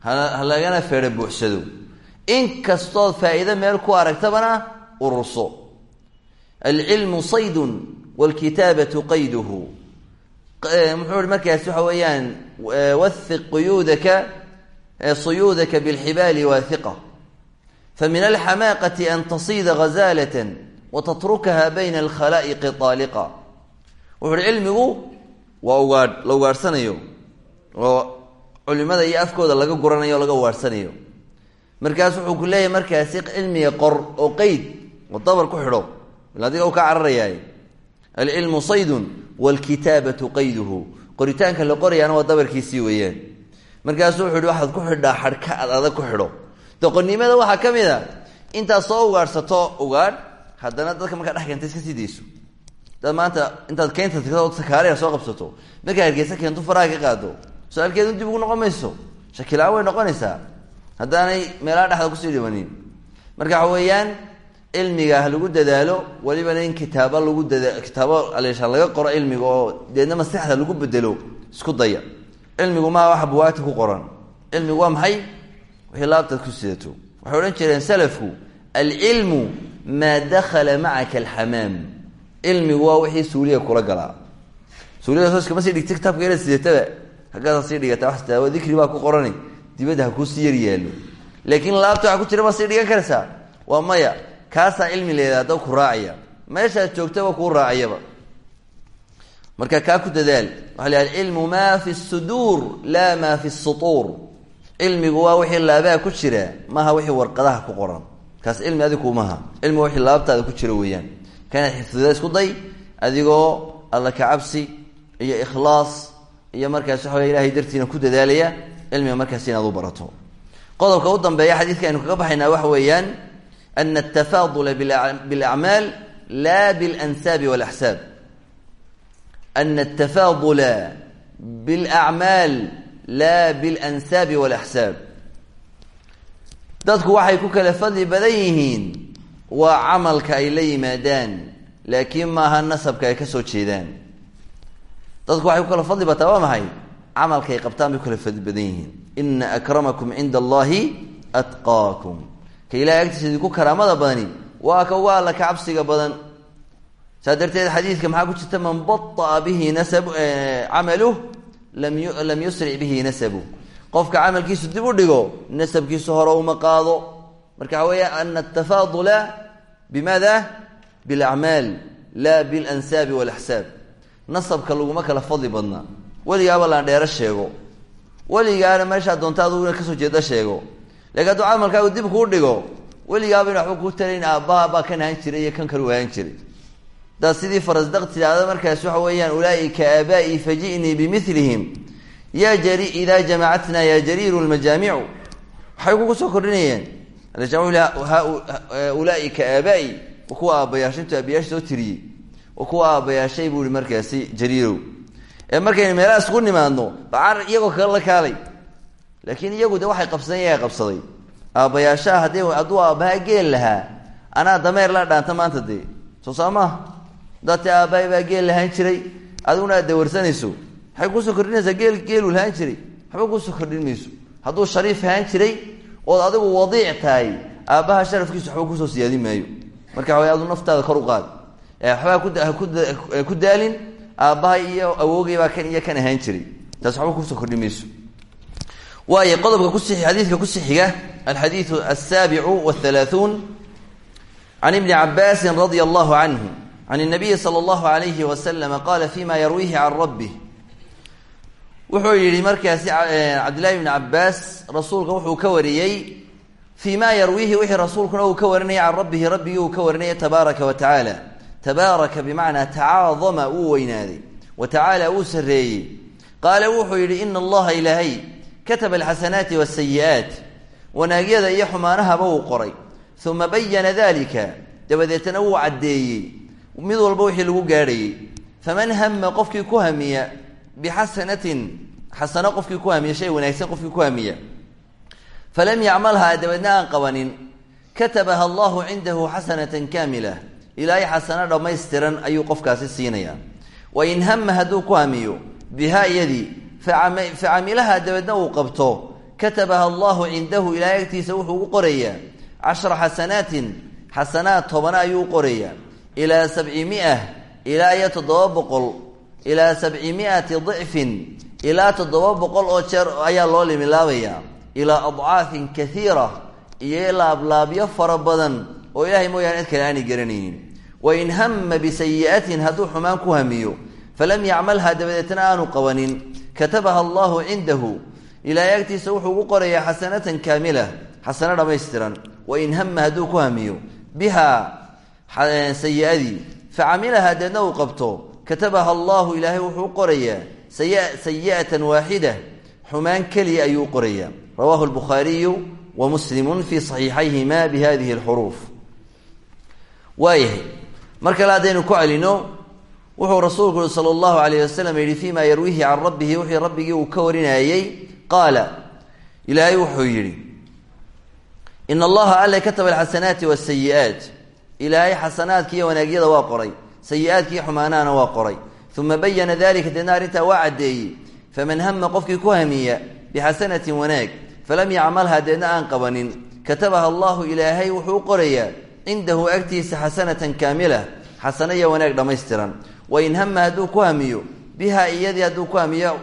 ha lagana feero buuxsado. In kastood faa'iide meel ku aragtabana ururso. Alcilmu saydun wاlkitaabatu qayduhu. Muxuu ihi markaas waxa weeyaan wahiq quyuudaka suyuudaka biاlxibaali waathiqa famin alxamaaqati an tasida hazaalatan wa tatrukaha bayna alkhalaa'iqi aaliqa wuxuuhi cilmigu waa ugaadh la ugaadhsanayo oo culimada iyo afkooda laga guranayo o laga ugaadhsanayo markaas wuxuu ku leeyahay markaasi cilmiga qor oo qeyd oo dabar ku xidho adiga u ka cararayaay alcilmu saydun waalkitaabatu qayduhu qoritaanka doqonnimada waxaa ka mid intaad soo ugaadhsato ugaadh haddana dadka markaa dhex keenta iska sii dayso. Dad maanta intaad keynta tagto sakaareya soo qabsato markaa hargeysa keento faraha ka qaado su'aalkeedu dib ugu noqon mayso shakila-aan way noqonaysaa. Haddaanay meelaha dhexda ku sii dhibanin marka waxa weeyaan lagu dadaalo welibana in kitaabo lagu dada kitaabo aleesha laga qoro cilmiga oo deedna maskaxda lagu bedelo isku daya. Cilmigu maa waxa buwaagta ku qoran. Cilmigu waa maxay wixii laabtaad ku sidato. Waxay odhan jireen salafku alcilmu maa dakhala macaka alxamaam cilmigu waa wixii suuliga kula galaa suuliga soo iskama sii dhigta kitaabka yara sidataba haggaasa sii dhigata wax taawo dikri baa ku qorani. Dibadda ha kuusii yar yaallo. Laakiin laabta ku jira ma sii dhigan karaysaa? Waa maya. Kaasaa cilmi leedaha dab ku raacaya. Meeshaad joogtaba kuu raacayaba. Marka kaa ku dadaal. Waxa la alcilmu maa fi suduur laa maa fi sutuur cilmigu waa wixii laabaha ku jira maaha wixii warqadaha ku qoran. Kaas cilmi adigu maha cilmigu wixii laabtaada ku jira weeyaan. Kanaad xifdida isku day adigoo alla ka cabsi iyo ikhlaas iyo markaas waxa wey ilahay dartiina ku dadaalaya cilmiga markaas inaad u barato. Qodobka u dambeeya xadiidka aynu kaga baxaynaa waxa weeyaan ana atafaadula bilacmaal la bilansaabi walaxsaab ana atafaadula bilacmaal la bilansaabi walaxsaab dadku waxay ku kala fadli badan yihiin waa camalka ay la yimaadaan laakiin maaha nasabka ay ka soo jeedaan. Dadku waxay ku kala fadli bataa waa maxay? Camalkaay qabtaan bay ku kala fadli badan yihiin. Ina akramakum cinda allahi atqaakum. Ka ilahay agtiisa idinku karaamada badani waa ka uga ka cabsiga badan. Saa darteed xadiidka maxaa ku jirta man baطa'a bihi nasab camaluh lam yusric bihi nasabu. Qofka camalkiisu dib u dhigo nasabkiisu hore uma qaado. Marka waxa weeya ana atafaadula bimaada? Bilacmaal la bilansaabi walaxsaab nasabka laguma kala fadli badna. Weligaaba laan dheero sheego. Weligaana meeshaa doonta aduguna ka soo jeeda sheego. Lakiin hadduu camalkaagu dib kuu dhigo weligaaba in waxba kuu tarayn aabbaha baa kan ahaan jiray iyo kan kalu ahaan jiray daad sidii farasdaq tidhaahda markaas waxa weeyaan ulaaika aabaa'i faji'nii bimilihim ya jari idaa jamacatna ya jariiru lmajaamicu waxay kugu soo kordhinayeen. Ulaaika aabai kuwa aabbayaasha intuu aabayaasha soo tiriyey. Kuwa aabbayaashay buu i markaasi ee markaynu meelaha isku nimaadno bacar iyagoo kale la kaalay. Laakiin iyagu waxay qabsadeen iyaga qabsaday. Aabbayaashaha haddii hadduu aabbaha geel lahaa anaa dameer la dhaanta maanta dee. Soo saa dadti aabbahay baa geel lahaan jiray. Adiguna aad dawarsanayso waxay ku soo kordhinaysaa geel geeluu lahaan jiray. Waxba ku soo kordhin mayso. Hadduu shariif ahaan jiray ood adigu wadiic tahay aabbaha sharafkiisu waxba ku soo siyaadin maayo. Marka waa adu naftaada kor u qaad. Waxbaa ku daalin aabbaha iyo awoogeybaa kan iyo kan ahaan jiray. Taas waxba ku soo kordhi mayso. Waayo qodobka kusi xadiidka kusi xiga alxadiidu asaabicu wاthalaathuun can ibni cabaasin radia allahu canhu can nabiyi sala allahu alayhi wasalama qaala fima yarwiihi can rabbih wuxuu yihi markaasi cabdillahi bni cabaas rasuulka wuxuu ka wariyey fii ma yarwiihi wixii rasuulkuna uu ka warinaya can rabbihi rabbigii uu ka warinaya tabaaraka wa tacaala tabaaraka bimacnaa tacaadama wuu weynaaday wa tacaala wuu sareeyey qaala wuxuu yihi ina allaha ilaahay kataba alxasanaati wasayi'aat wanaagyada iyo xumaanahaba uu qoray uma bayana dalika dabadeetna wuu caddeeyey mid walba wixii lagu gaadhayey faman hama qofkii ku hamiya bixasanatin xasano qofkii ku hamiya shay wanaagsan qofkii ku hamiya. Falam yacmalhaa dabeedna aan qabanin. Katabaha allahu cindahu xasanatan kaamila. Ilaahay xasano dhammaystiran ayuu qofkaasi siinayaa. Wain hama hadduu ku hamiyo bihaa iyadii facamilaha dabeedna uu qabto. Katabaha allahu cindahu ilaahay agtiisa wuxuu ugu qorayaa. Cashra xasanaatin xasanaad tobana ayuu u qorayaa ilaa sabci mia ilaa iyo toddoba boqol ilaa sabci miati dicfin ilaa toddoba boqol oo jeer ayaa loo limilaabayaa ilaa adcaafin kaiira iyo laablaabyo fara badan oo ilaahay mooyaane cid kale aanay garanaynin wain hama bisayi'atin hadduu xumaan ku hamiyo falam yacmalha dabadeetna aanu qabanin katabaha allahu cindahu ilaahay agtiisa wuxuu ugu qorayaa xasanatan kaamila xasano dhammaystiran wain hama hadduu ku hamiyo bihaa sayi-adii facamilaha deedna uu qabto katabaha allahu ilaahay wuxuu u qorayaa sayi'atan waaxida xumaan keliya ayuu u qorayaa. Rawahu lbukhaariyu wa muslimu fii saxiixayhima bi hadihi lxuruuf waayahay mar kale haddaynu ku celino wuxuu rasuulku ui sala allahu alayh wasalam yihi fima yarwiihi can rabbihi wixii rabbigii uu ka warinayey qaala ilaahay wuxuu ilaahay xasanaadki iyo wanaagyada waa qoray sayi-aadkii xumaanahana waa qoray uma bayana dalika deedna arrintaa waa caddeeyey faman hama qofkii ku hamiya bixasanatin wanaag falam yacmalha deedna aan qabanin katabaha allahu ilaahay wuxuu u qorayaa cindahu agtiisa xasanatan kaamila xasano iyo wanaag dhammaystiran wain hama hadduu ku hamiyo biha iyadii hadduu ku hamiyo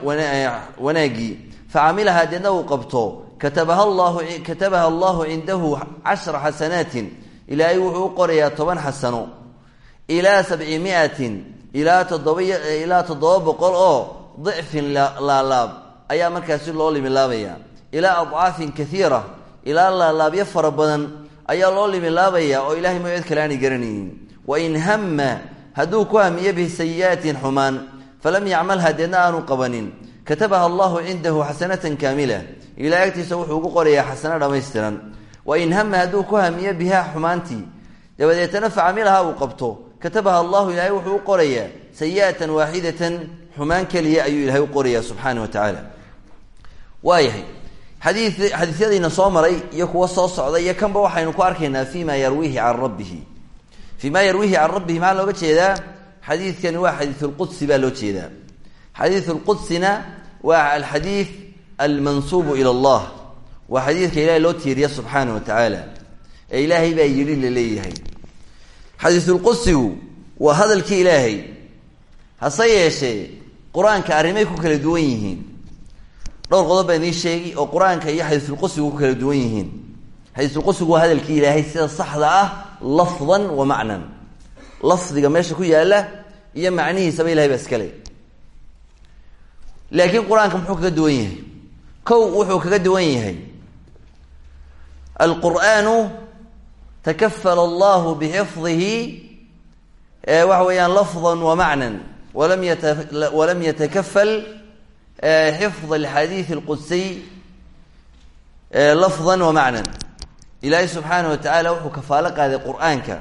wanaaggii facamilaha deedna uu qabto katabaha allahu cindahu cashra xasanaatin ilaahay wuxuu u qorayaa toban xasano. Ilaa sabci miatin ilaa toddoba ilaa toddoba boqol oo dicfin laalaab ayaa markaasi loo limilaabaya. Ilaa adcaafin kaiira ilaa laalaabyo fara badan ayaa loo limilaabaya oo ilahay mo cid kale aanay garanaynin wain hama hadduu ku hamiyo bisayi'aatin xumaan falam yacmalha deedna aanu qabanin. Katabaha allahu cindahu xasanatan kaamila. Ilahay agtiisa wuxuu ugu qorayaa xasano dhammaystiran wain hama hadduu ku hamiyo bihaa xumaantii dabadeetana facamilaha uu qabto. Katabaha allahu ilaahay wuxuu u qorayaa sayi'atan waaxidatan xumaan keliya ayuu ilahay u qorayaa subxaana wa tacaala. Waayahay xadii xadiisyadiina soo maray iyo kuwa soo socda iyo kanba waxaynu ku arkaynaa fi ma yarwiihi can rabbihi. Fii ma yarwiihi can rabbihi maxaa looga jeedaa? Xadiidkani waa xadiisulqudsi baa loo jeedaa. Xadiisulqudsina waa alxadiid almansuubu ila allah waa xadiidka ilahay loo tiiriya subxaana wa tacaala ee ilaahay baa yidhi la leeyahay. Xadiisulqudsigu waa hadalkii ilaahay hase yeeshee qur'aanka arrimay ku kala duwan yihiin. Dhowr qodob baa idiin sheegi oo qur'aanka iyo xadiisulqudsigu ku kala duwan yihiin. Xadiisulqudsigu waa hadalkii ilaahay sida saxda ah lafdan wa macnan. Lafdiga meesha ku yaalla iyo macnihiisaba ilahay baa iskale laakiin qur'aanka muxuu kaga duwan yahay? Kow wuxuu kaga duwan yahay alqur'aanu takafala allahu bixifdihi waxa weeyaan lafdan wa macnan walam yata walam yatakafal xifd alxadiid alqudsiy lafdan wa macnan ilaahay subxaana wa tacaala wuxuu kafaalo qaaday qur'aanka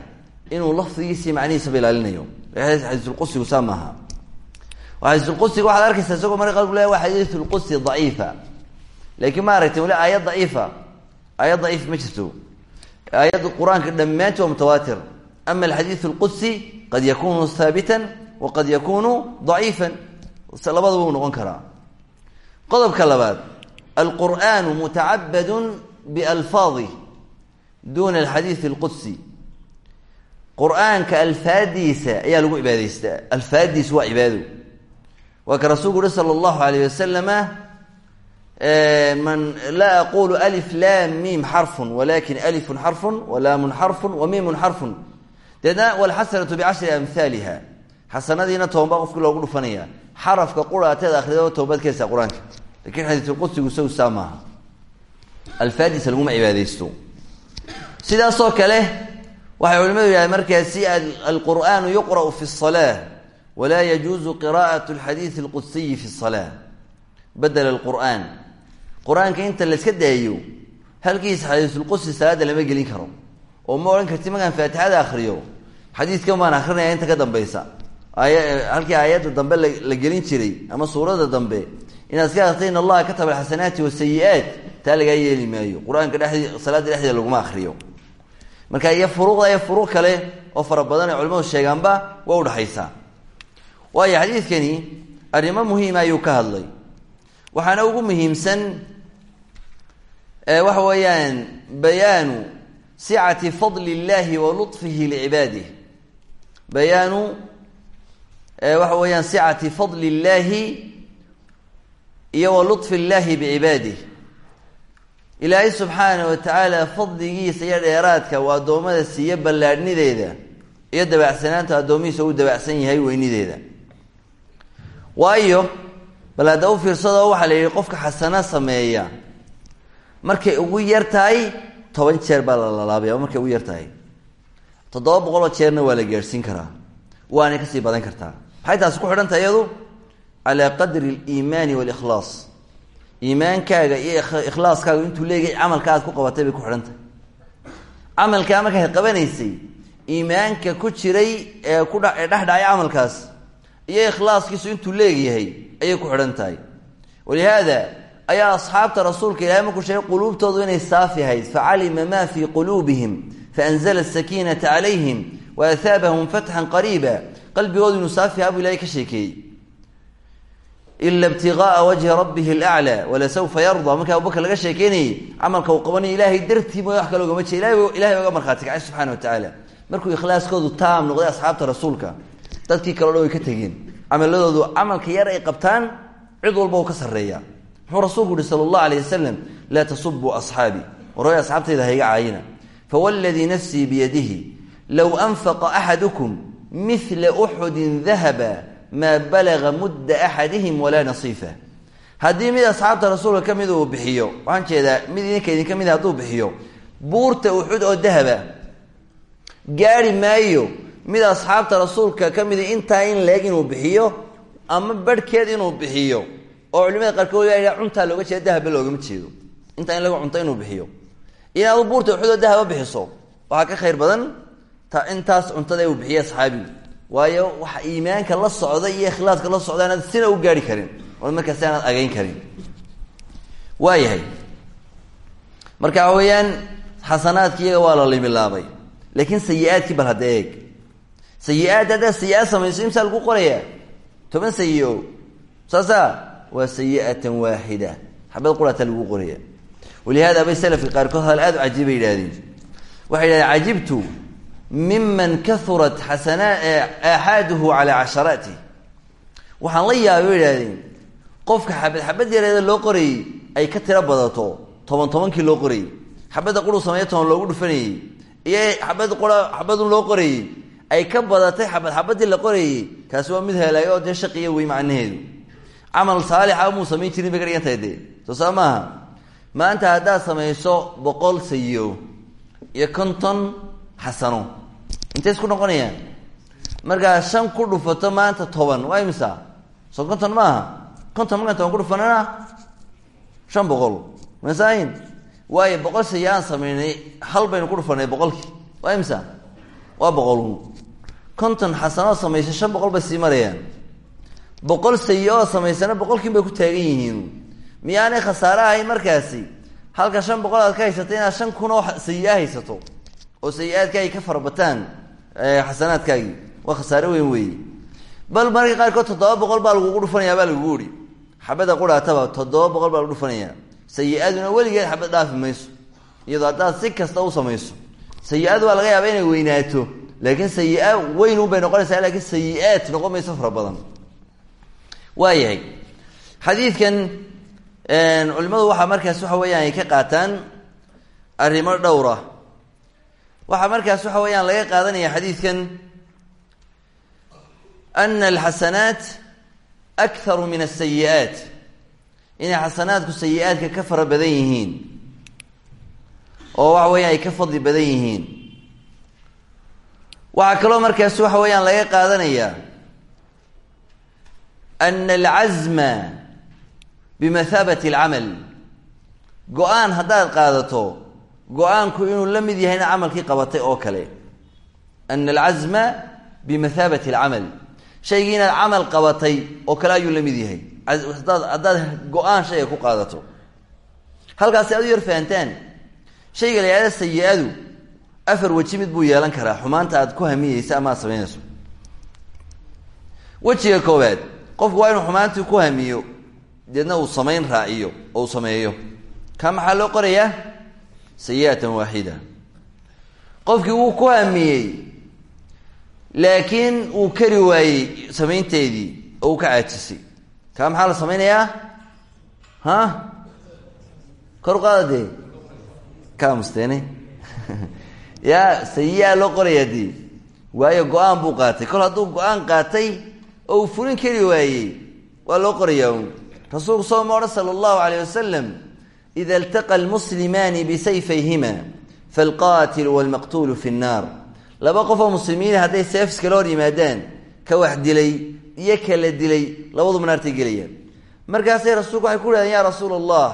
inuu lafdigiisii macnihiisaba ilaalinayo xadiisulqudsigu saa maaha xadiisulqudsiga waxaad arkaysa isagoo marka qalku le waa xadiisulqudsi daciifa laakiin ma aragtay wali aayad daciifa aayad daciif ma jirto. Aayadda qur'aanka dhammaanti waa mutawaatir. Ama alxadiidu alqudsi qad yakunu haabitan wa qad yakunu daciifan. Labadaba uu noqon karaa. Qodobka labaad alqur'aanu mutacabadun bialfaadih duna alxadiidi alqudsi. Qur'aanka alfaadiisa ayaa lagu cibaadaystaa alfaadiisu waa cibaado. Waa ka rasuulku uhi sala allahu alayh wasalama man laa aqulu alif lam mim xarfun walakin alifun xarfun walaamun xarfun wa mimun xarfun deedna walxasanatu bicashri amhaaliha xasanadiina tobanbaa qofki loogu dhufanaya xarafka quraateed akhrida toobadkeesa qur-aanka lakin xadiisulqudsigu isagu saa maaha alfaadiisa laguma cibaadaysto sidaasoo kale waxay culimadu yidhahdeen markaasi alqur'aanu yuqra'u fi الصalaa walaa yajuuzu qira'aة اlxadiiث اlqudsiyi fi الصalaa badela اlqur'aan qur'aanka inta la iska daayo halkiisa xadiisulqudsi salaada lama gelin karo. Oo ma odhan karti markaan faatixada akriyo xadiiskan baan akrinaya inta ka dambeysa aaya halkii aayadda dambe la gelin jiray ama suuradda dambe inaad iska akrta in allaha kataba alxasanaati wasayi-aat taa lagaa yeeli maayo. Qur'aanka dhexdii salaada dhexdeeda laguma akriyo marka iyo furuuqda iyo furuuq kale oo fara badan ay culimadu sheegaanba waa udhexaysaa waayo xadiidkani arrimo muhiima ayuu ka hadlay. Waxaana ugu muhiimsan waxa weeyaan bayaanu sicati fadli illahi wa luطfihi licibaadih bayaanu waxa weeyaan sicati fadli illahi iyo wa luطfi illahi bicibaadih ilaahay subxaana wa tacaala fadligiisa iyo dheeraadka uu addoommada siiyo ballaadhnideeda iyo dabacsanaanta addoomihiisa uu dabacsan yahay weynideeda. Waayo bal u fiirsado waxaa la yidhi qofka xasano sameeya markay ugu yar tahay toban jeer baa la lalaabaya markay ugu yar tahay. Toddoba boqoloo jeerna waa la gaadhsiin karaa. Waanay ka sii badan kartaa. Maxay taasi ku xidhan tahay iyadu? Calaa qadri aliimaani walikhlaas. Iimaankaaga iyo ikhlaaskaaga intuu leegay camalka aad ku qabatay bay ku xidhan tahay. Camalkaa markaad qabanaysay iimaanka ku jiray ee ku ee dhexdhacay camalkaas iyo ikhlaaskiisu intuu leegyahay ayay ku xidhan tahay. Walihaada ayaa asxaabta rasuulka ilahay markuu sheegay quluubtoodu inay saafi ahayd. Facalima ma fii quluubihim faanzla asakiinata calayhim waahaabahum fatxan qariiba. Qalbigoodu inuu saafi ahaa buu ilahay ka sheekeeyey. Ila ibtigaaa wajhi rabbihi alaclaa walasawfa yardaa marka abubakar laga sheekeynayey camalka uu qabanay ilaahay dartii mooy wax kale ogama jeeda ilahay oga markhaati kacay subxana wa tacaala markuu ikhlaaskoodu taam noqday asxaabta rasuulka dadkii kaleo dhan way ka tegeen. Camaladoodu camalka yar ay qabtaan cid walba uu ka sarreeya muxuu rasuulku yihi sala allahu alayh wasalam laa tasubuu asxaabii warooy asxaabtayda hayga caayina. Fawladii nafsii biyadihi low anfaqa axadukum mila uxudin dahaba maa balaga mudda axadihim walaa nasiifa. Haddii mid asxaabta rasuulka ka mid uu bixiyo waxaan jeedaa mid idinka idinka mid hadduu bixiyo buurta uxud oo dahaba gaari maayo mid asxaabta rasuulka ka midi intaa in leeg inuu bixiyo ama barhkeed inuu bixiyo oo culimada qaarkood cuntaa looga jeeda dahaba loogama jeedo. Intaa in laga cunto inuu bixiyo. Inaadu buurta uxud oo dahaba bixiso. Waxaa ka khayr badan ta intaas cuntada uu bixiya asxaabigu waayo waxa iimaanka la socda iyo ikhlaaska la socda anaad sina u gaari karin ood markaas aanaad agayn karin. Waayahay. Marka weeyaan xasanaadki waa la limilaabay laakiin sayi-aadkii bal hadda eeg. Sayi-aad haddaad sayi-aad samayso lagu qorayaa. Toban sayi-o. Saasa waa sayi-atan waaxida xabad quraata lagu qoraya walihada bay salafka qaarkood hal aada u cajiib bay yidhahdeen. Waxay yidhahdeen cajibtu miman kaurat xasana aaxaaduhu calaa casharaati waxaan la yaabay bay idhahdeen qofka xabad xabad yareeda loo qorayey ay ka tiro badato toban tobankii loo qorayey. Xabadda quru sameeya toban loogu dhufanayey. Iyo xabad qura xabadun loo qorayey ay ka badatay xabad xabadii la qorayey kaasi waa mid helaayo oo dee shaqiya wey macnaheedu camal saalixa muu samayn jirin bay ka dee. Soo saa maaha. Maanta haddaad samayso boqol sayi-o iyo konton xasano. Intay isku noqonayaan markaa shan ku dhufato maanta toban waa imisa? Soo konton maaha. Konton markaan toban ku dhufanana shan boqol. Masain waayo boqol sayi aan samaynay hal baynu ku dhufanay boqolkii. Waa imsa waa boqolun konton xasanoo samaysa shan boqol bay sii marayaan boqol sayi oo samaysana boqolkiin bay ku taagan yihiin. Miyaanay khasaare ahayn markaasi? Halka shan boqol aad ka haysato inaad shan kun oo sayi-a haysato oo sayi-aadkaagi ka farabataan xasanaadkaagii waa khasaare weyn weeye. Bal mararka qaarkood toddoba boqol baa lagugu dhufanayaa baa lagugu ihi xabada quraataba toddoba boqol baa lagu dhufanayaa. Sayi-aduna weligeed xabad dhaafi mayso iyadoo haddaad si kasta u samayso. Sayi-adu waa laga yaaba inay weynaato laakiin sayi-a weynun bay noqonaysaa laakiin sayi-aad noqon mayso fara badan waayahay xadiidkan culimadu waxaa markaas waxa weeyaan ay ka qaataan arrimo dhowra waxaa markaas waxa weeyaan laga qaadanaya xadiidkan ana alxasanaat akharu min asayi-aat inay xasanaadku sayi-aadka ka fara badan yihiin. Oo waxa weeyaan ay ka fadli badan yihiin. Waxaa kaloo markaas waxa weeyaan laga qaadanaya ana alcazma bimathaabati alcamal go'aan haddaad qaadato go'aanku inuu la mid yahayna camalkii qabatay oo kale ana alcazma bimathaabati alcamal shaygii inaad camal qabatay oo kale ayuu la mid yahay haddaad go'aan shayga ku qaadato halkaasi aad u yar fahantaan shayga la yihahda sayi-adu afar weji mid buu yeelan karaa xumaanta aad ku hamiyeysa ama aad wejiga koowaad qofku waa inuu xumaantii ku hamiyo deedna uu samayn raaciyo oo sameeyo. Kaa maxaa loo qorayaa? Sayi-atan waaxida. Qofkii wuu ku hamiyey laakiin uu kari waayey samaynteedii oo uu ka caajisay. Kaa maxaa la samaynayaa? Ha? Kor qaada dee. Ka musteene. <laughs> Yaa sayi-a loo qorayaa dee. Waayo go'aan buu qaatay. Kol hadduu go'aan qaatay oo uu fulin kari waayey waa loo qorayaa un rasuulku soo ma odhan sala allahu alayh wasalam ida iltaqa almuslimaani bisayfayhima falqaatilu walmaqtuulu fi nnaar laba qof oo muslimiina hadday seefs kala hor yimaadaan ka wax dilay iyo kala dilay labaduba naartay gelayaan. Markaasay rasuulku waxay ku dhahdeen ya rasuula allah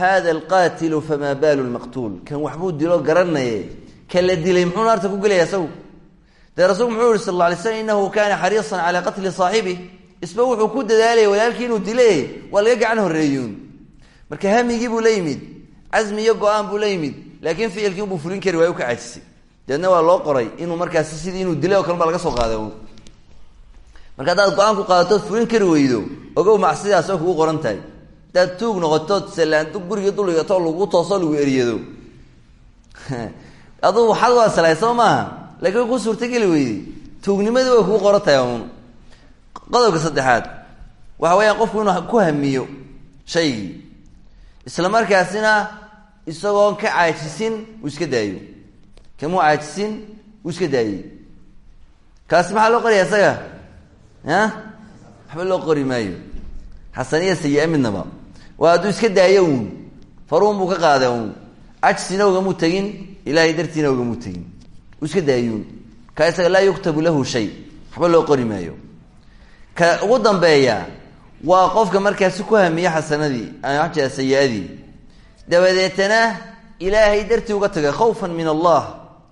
hada alqaatilu famaa baalu lmaqtuul kan waxbuu dilo garanaye kala dilay muxuu naarta ku gelaya isagu dee rasuulku muxuu yihi sal alay slam inahu kaana xariisan calaa qatli saaxibih isba wuxuu ku dadaalaya walaalkii inuu dile waa laga gacan horeeyuun marka hamigii buu la yimid casmi iyo go'aan buu la yimid laakiin ficilkii buu fulin kari waay u ka caajisay deedna waa loo qoray inuu markaasi sidii inuu dilay o kale baa laga soo qaaday marka haddaad go'aan ku qaadatood fulin kari weydo ogow macsidaas oo kugu qoran tahay. Salay <laughs> soo maaha laakiin ku suurtageli weyday tuugnimadii way kugu qoran tahay un qodobka saddexaad waxa weeyaan qofku inuu ku hamiyo shaygii isla markaasina isagoon ka caajisin uu iska daayo kamuu caajisin uu iska daayey. Kaasi maxaa loo qoraya isaga? Ya waxba loo qori maayo. Xasaniya sayi-a midnaba waa hadduu iska daayo uun. Faruun buu ka qaada uun. Cajsina ugamuu tegin ilaahay dartiina ugamuu tegin iska daayuun. Ka isaga laa yuktabu lahu shay. Waxba loo qori maayo. Ka ugu dambeeya waa qofka markaasi ku hamiye xasanadii ajea sayi-adii dabadeetana ilaahay dartii uga taga khawfan min allah.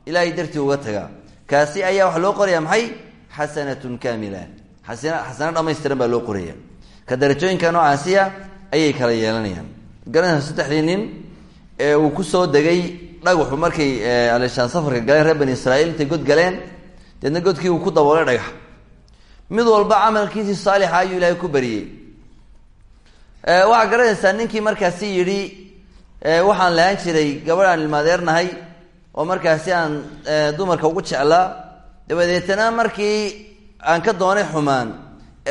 Ilaahay dartii uga taga. Kaasi ayaa waxaa loo qoraya maxay? Xasanatun kaamila. Xasana xasano dhamaystiran baa loo qoraya ka darajooyinka noocaasiya ayay kala yeelanayaan. Garanaysa saddexdii nin ee uu ku soo degay dhagaxu markay alishaan safarka galeen reer bani israiil intay god galeen deedna godkii uu ku daboolay dhagax. Mid walba camalkiisii saalixa ayuu ilaahay ku bariyey. Waxaa garanaysaa ninkii markaasi yidhi waxaan lahaan jiray gabadh aan ilmaadeernahay oo markaasi aan dumarka ugu jeclaa. Dabadeetana markii aan ka doonay xumaan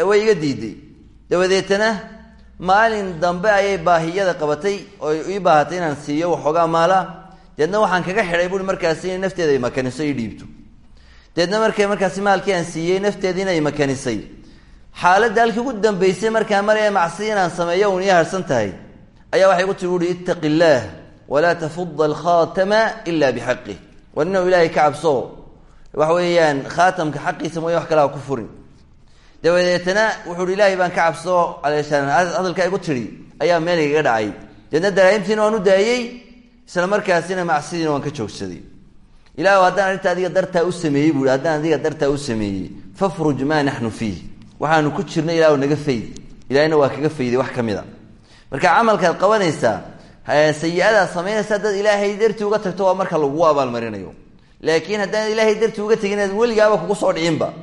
way iga diiday. Dabadeetana maalin dambe ayay baahiyada qabatay oo ii baahatay inaan siiyo waxoogaa maala deedna waxaan kaga xidhay buui markaasi inay nafteeda ay makaniso ii dhiibto. Deedna markay markaasi maalkii aan siiyey nafteedii inay makanisay. Xaaladda halkii ugu dambeysay markaa maraya macsiya inaan sameeyo un ii harsan tahay ayaa waxay ku tiri uhi ittaqi walaa tafuda alkhaatama ila bixaqih war ilaahay ka cabso waxa weeyaan khaatamka xaqiisa mooya wax kale ha ku furin. Dabadeetana wuxuu hi ilaahay baan ka cabso aleeshaan hadalka igu tidhi ayaa meel igaga dhacay. Deedna daraahimtiina waan u daayey isla markaasina macsidiina waan ka joogsaday. Ilaah haddaan arrinta adiga dartaa u sameeyey buu haddaan adiga dartaa u sameeyey fafruj maa naxnu fiih waxaanu ku jirna ilah naga fayd ilahna waa kaga fayday wax ka mid a. Marka camalkaad qabanaysaa sayi-adaad samaynaysa haddaad ilaahay dartii uga tagto waa marka lagugu abaalmarinayo. Laakiin haddaan ilaahay dartii uga tegin inaad weligaaba kugu soo dhicinba.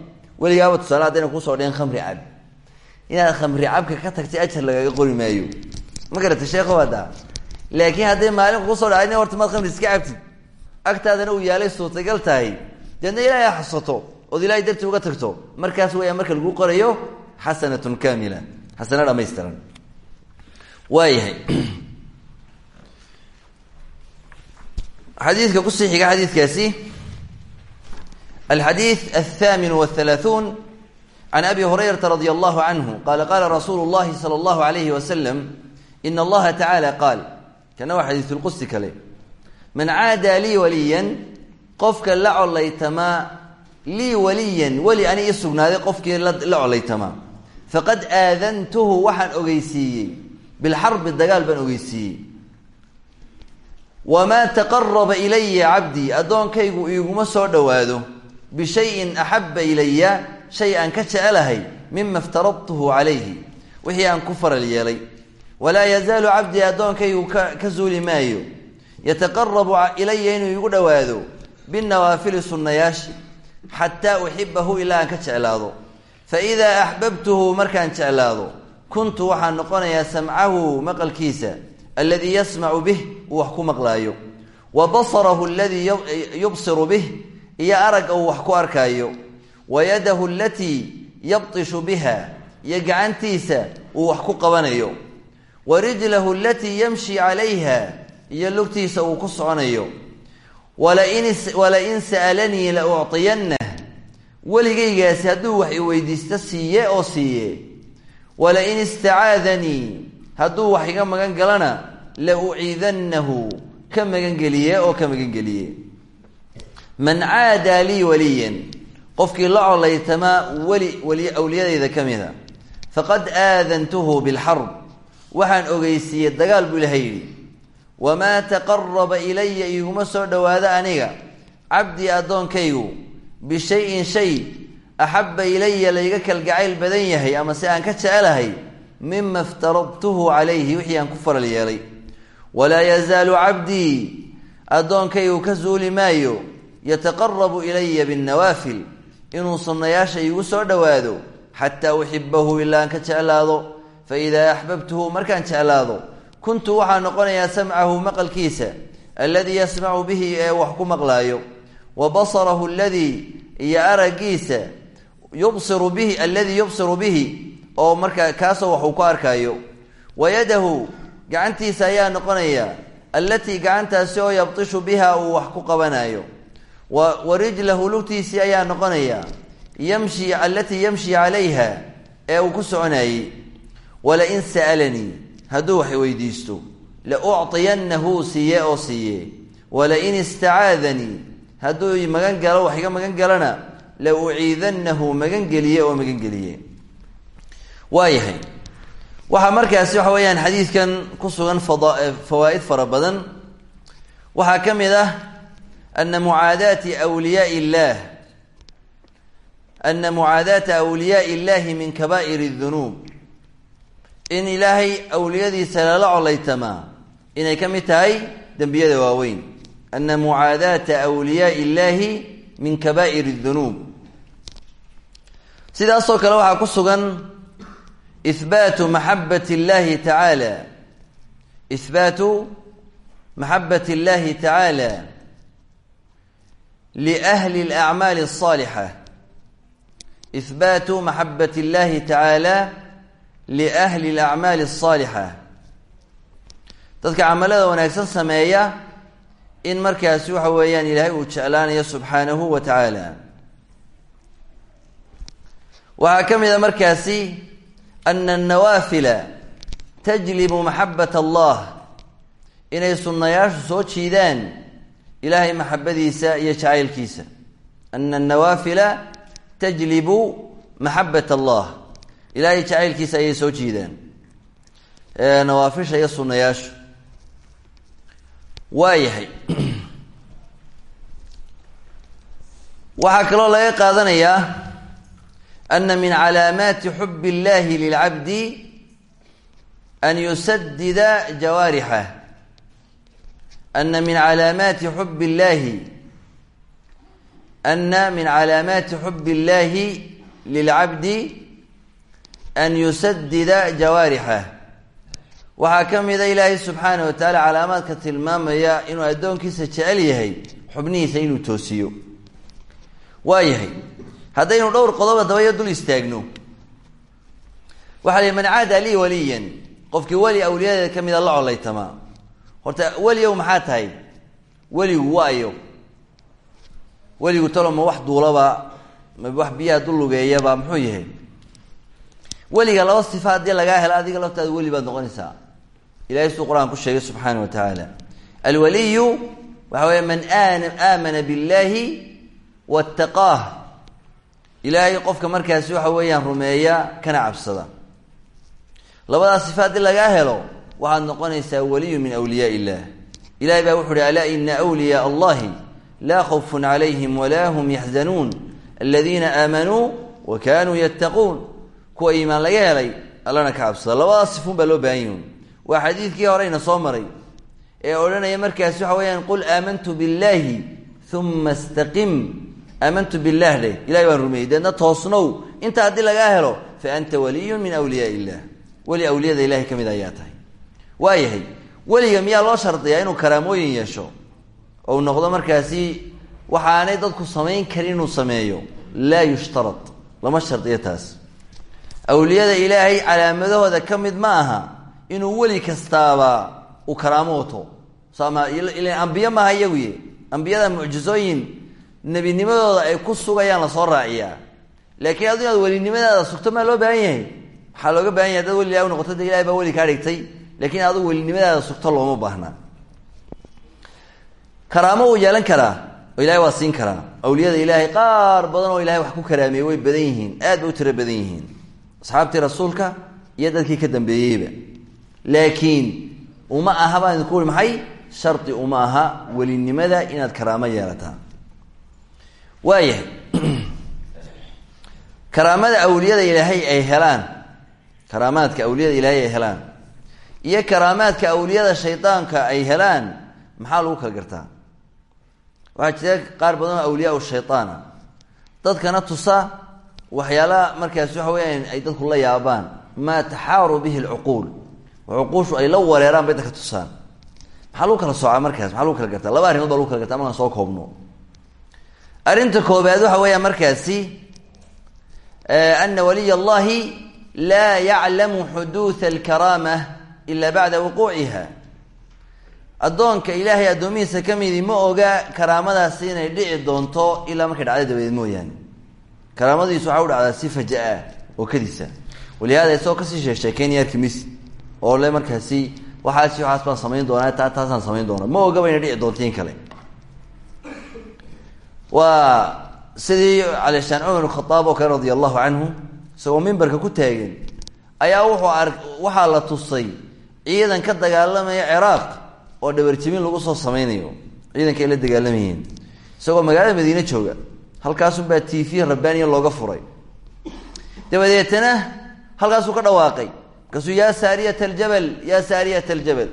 Weligaaba tusaale haddayna kugu soo dhicin khamri cab. Inaad khamri cabka ka tagtay ajar lagaga qori maayo. Ma garata sheekho hadda laakiin hadday maalin kugu soo dhacay horta maad iska cabtid agtaadana uu yaalay suurtagal tahay. Deedna ilaahay xasato ood ilahay dartii uga tagto. Markaas weyaa marka lagu qorayo xasanatun kaamila. Xasano dhamaystiran. Waayahay. <clears throat> Xadiidka ku sii xiga xadiidkaasi. Alxadiid althamin wاthalaathuun can abi hurayrata radi allahu canhu qala qala rasuulu llahi sala allahu alayhi wasalam in allaha tacala qaal kana waa xadiisu lqudsi kale. Man caada lii waliyan qofka la colaytamaa lii waliyan weli ani ii sugnaaday qofkii la colaytamaa faqad aadantuhu waxaan ogeysiiyey. Bilxarbi dagaal baan ogeysiiyey. Wamaa taqaraba ilaya cabdii addoonkaygu iiguma soo dhowaado. Bishayin axabba ilaya shay aan ka jecelahay mima iftaradtuhu calayhi. Wixii aan ku faral yeelay walaa yazaalu cabdii addoonkaygu ka zuuli maayo. Yataqarabu ilaya inuu igu dhowaado binawaafili sunnayaashi xataa uxibahu ilaa aan ka jeclaado. Faidaa axbabtuhu markaan jeclaado kuntu waxaan noqonayaa samcahu maqalkiisa aladii yasmacu bih uu wax ku maqlaayo. Wa basarahu aladii yubsiru bih iyo aragga uu wax ku arkaayo. Wa yadahu alatii yabtishu biha iyo gacantiisa uu wax ku qabanayo wa rijlahu alatii yamshi calayha iyo lugtiisa uu ku soconayo. Walain sa'alanii la ucطiyanah weligaygaasi hadduu wax iweydiisto siiye oo siiye walain istacaadanii hadduu wax iga magan galana la uciidannahu ka magangeliye oo ka magangeliye man caadaa lii waliyan qofkii la colaytamaa weli weli awliyadayda ka mida faqad aadantuhu bilxarb waxaan ogeysiiyey dagaal buu ilahay yidhi wamaa taqaraba ilaya iguma soo dhowaado aniga cabdii addoonkaygu bishayin shay axabba ilaya layga kalgacayl badan yahay ama se aan ka jecelahay mima iftaradtuhu calayhi wixii aan ku faral yeelay. Walaa yazaalu cabdii addoonkaygu ka zuuli maayo yataqarabu ilaya binnawaafil inuu sunnayaasha iigu soo dhowaado xataa uxibahu ilaa aan ka jeclaado faidaa axbabtuhu markaan jeclaado kuntu waxaa noqonayaa samcahu maqalkiisa aladii yasmacu bihi ee wax ku maqlaayo wa basarahu aladii iyo araggiisa yubsiru bihi aladii yubsiru bihi oo markaa kaasoo wax uu ku arkaayo wa yadahu gacantiisa ayaa noqonaya allatii gacantaasi oo yabtishu biha uu wax ku qabanayo wa rijlahu lugtiisii ayaa noqonaya yamshi yamshi calayha ee uu ku soconayey walain sa'alanii hadduu wax weydiisto la ucطiyannahu siiye oo siiye walain istacaadanii hadduu magan galo wax iga magan galana la uciidannahu magangeliye oo magangeliye waayahay waxaa markaasi waxa weeyaan xadiidkan ku sugan fawaa'id fara badan. Waxaa ka mid ah ana mucaadaati wliyaai illaah ana mucaadaata awliyaai illahi min kabaa'ir اdunuub in ilaahay awliyadiisa lala colaytamaa inay ka mid tahay dembiyada waaweyn ana mucaadaata wliyaai illahi min kabaa'ir اdunuub sidaasoo kale waxaa ku sugan ihbaatu maxabat اllahi tacaala ihbaatu maxabat اllahi tacaala liahli اlacmaali الصaalixa ihbaatu maxabat اllahi tacaala liahli alacmaali alsaalixa dadka camalada wanaagsan sameeya in markaasi waxa weeyaan ilaahay uu jeclaanayo subxaanahu wa tacaala waxaa ka mid a markaasi ana annawaafila tajlibu maxabbata allah inay sunnayaashu soo jiidaan ilaahay maxabadiisa iyo jacaylkiisa ana annawaafila tajlibu maxabbat allah ilaahay jacaylkiisa ayay soo jiideen. Nawaafisha iyo sunayaashu waayahay <clears throat> waxaa kaloo laga qaadanayaa ana min calaamaati xub illahi lilcabdi an yusadida jawaarixah ana min calaamaati xub illahi ana min calaamaati xub illahi lilcabdi an yusadida jawaarixah waxaa ka mida ilaahay subxaanah wa tacaala calaamaadka tilmaamaya inuu addoonkiisa jecel yahay xubnihiisa inuu toosiyo. Waa yahay haddaynu dhowr qodoba dabaya dul istaagno. Waxaa la yihi man caada lii waliyan qofkii weli awliyadeeda ka mida la colaytamaa horta weligow maxaa tahay? Weligu waayo. Weligu talo ma wax duulaba ma wax biyaha dul lugeeyaba muxuu yahay weliga laba sifa haddii lagaa helo adiga laftaada weli baad noqonaysaa. Ilahay suu qur'aan ku sheegay subxaana wa tacaala alwaliyu waxa weeye man aamana biاllahi wataqaah ilaahay qofka markaasi waxa weeyaan rumeeya kana cabsada. Labadaas sifa haddii lagaa helo waxaad noqonaysaa waliyu min awliyaa illah ilahay baa wuxu uhi alaa ina wliyaa allahi laa khawfun calayhim walaa hum yaxzanuun aladiina aamanuu wa kanuu yattaquun kuwa iimaan laga helay allana ka cabsada. Labadaas sifuun baa loo baahan yihiin waa xadiidkii horeyna soo maray ee odhanaya markaasi waxa weeyaan qul aamantu biاllahi uma staqim aamantu billah leh ilahay baan rumeeyey. Deedna toosnow inta haddii lagaa helo fa anta waliyun min awliyaa illah weli awliyada ilahay ka mid ayaa tahay. Waayahay weliga miyaa loo shardiyaa inuu karaamooyin yeesho? Ou noqdo markaasi waxaanay dadku samayn karin inuu sameeyo. Laa yushtarad lama shardiyo taas awliyada ilaahay calaamadahooda ka mid ma aha inuu weli kastaaba uu karaamo wato. Ambiye maaha iyaguye ambiyada mucjizooyin nebinimadooda ay ku sugayaan la soo raaciyaa. Laakiin adu inaad welinimadaada sugto maa loo baahan yahay. Waxaa looga baahan yahay dad weli ilahi unoqoto de ilahay baa weli kaa dhigtay. Lakiin adigu welinimadaada sugto looma baahna. Karaamo wuu yeelan karaa oo ilahay waa siin karaa. Awliyada ilaahay qaar badan oo ilahay wax ku karaameeyey way badan yihiin. Aad bay u tiro badan yihiin asxaabtii rasuulka iyo dadkii ka dambeeyeyba. Laakiin uma aha baan idinku uri maxay? Shardi uma aha welinimada inaad karaamo yeelataa. Waayahay <clears throat> karaamada awliyada ilaahay ay helaan karaamaadka awliyada ilaahay ay helaan iyo karaamaadka awliyada shaydaanka ay helaan maxaa lagu kala gartaa? Waxaa jira qaar badan oo awliyaa shaydaana dadkana tusa waxyaalaha markaas waxa weyaan ay dadku la yaabaan maa taxaaru bihi lcuquul cuquushu ay la wareeraan bay dadka tusaan. Maxaa lagu kala soocaa markaas? Maxaa lagu kala gartaa? Laba arrimood baa lagu kala gartaa markaan soo koobno. Arrinta koobaad waxa weeyaan markaasi ana waliy allahi laa yaclamu xuduuda alkaraama ila bacda wuquuciha. Addoonka ilaahay addoomihiisa ka midii ma oga karaamadaasi inay dhici doonto ilaa markay dhacda dabadeed mooyaane karaamadiisu waxaa u dhacdaa si faja-a oo kadisa walihaada isagoo ka sii sheesheekeynaya arkimis oo le markaasi waxaas waxaas baan samayn doonaa taa taasaan samayn doonaa. Ma ogaba inay dhici doonto in kale. Waa sidii calishaan cumar khaaab oo kale radia allahu canhu isagoo mimbarka ku taagan ayaa wuxuu ar waxaa la tusay ciidan ka dagaalamaya ciraaq oo dhabarjibin lagu soo sameynayo ciidanka ay la dagaalamayeen isagoo magaalada madiine jooga halkaasunbaa t v rabbaaniya looga furay. Dabadeetana halkaasuu ka dhawaaqay. Markaasuu yaa saariyat aljabal yaa saariyat aljabal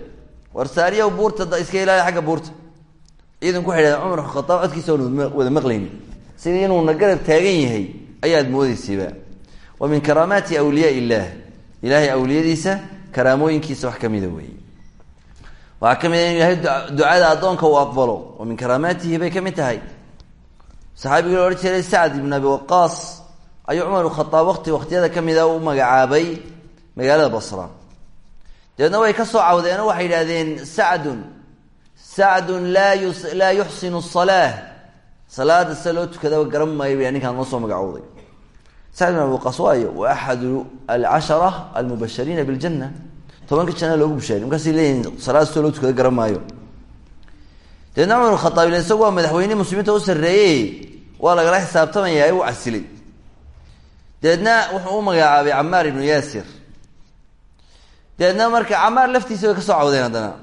war saariya buurta iska ilaali agga buurta. Ciidanku waxay dhahdeen cumar khataab codkiisa wada maqlayni sidii inuuna garab taagan yahay ayaad moodeysayba wa min karaamaati awliyaa illaah. Ilaahay awliyadiisa karaamooyinkiisa wax kamida weeye. Waxaa ka mid a inu ilahay ducada addoonka uu aqbalo. Oo min karaamaatihi bay ka tahay saxaabigii la odhan jiray sacd ibn abi waqaas ayuu cumar khaaab waqti waqtiyada ka mida u magacaabay magaalada basra. Dabeedna way ka soo cawdeen oo waxay yidhahdeen sacdun sacdun yu laa yuxsinu salaa salaada sida loo tukada garan maayo ba ninkaan noo soo magacowday. Sacd bin abi waqaas waayo wa axadu alcashara almubashariina biljana tobanka jana loogu bushaariy markaasay leeyihiin salaada sida loo tukada garan maayo. Dabeedna cumar khataab ila isagu waa madaxweyne muslimiinta u sarreeyey waa lagala xisaabtamaya u casilay. Dabeedna wuxuu u magacaabay camaar ibnu yaasir. Dabeedna marka camaar laftiisa ka soo cawdeen haddana.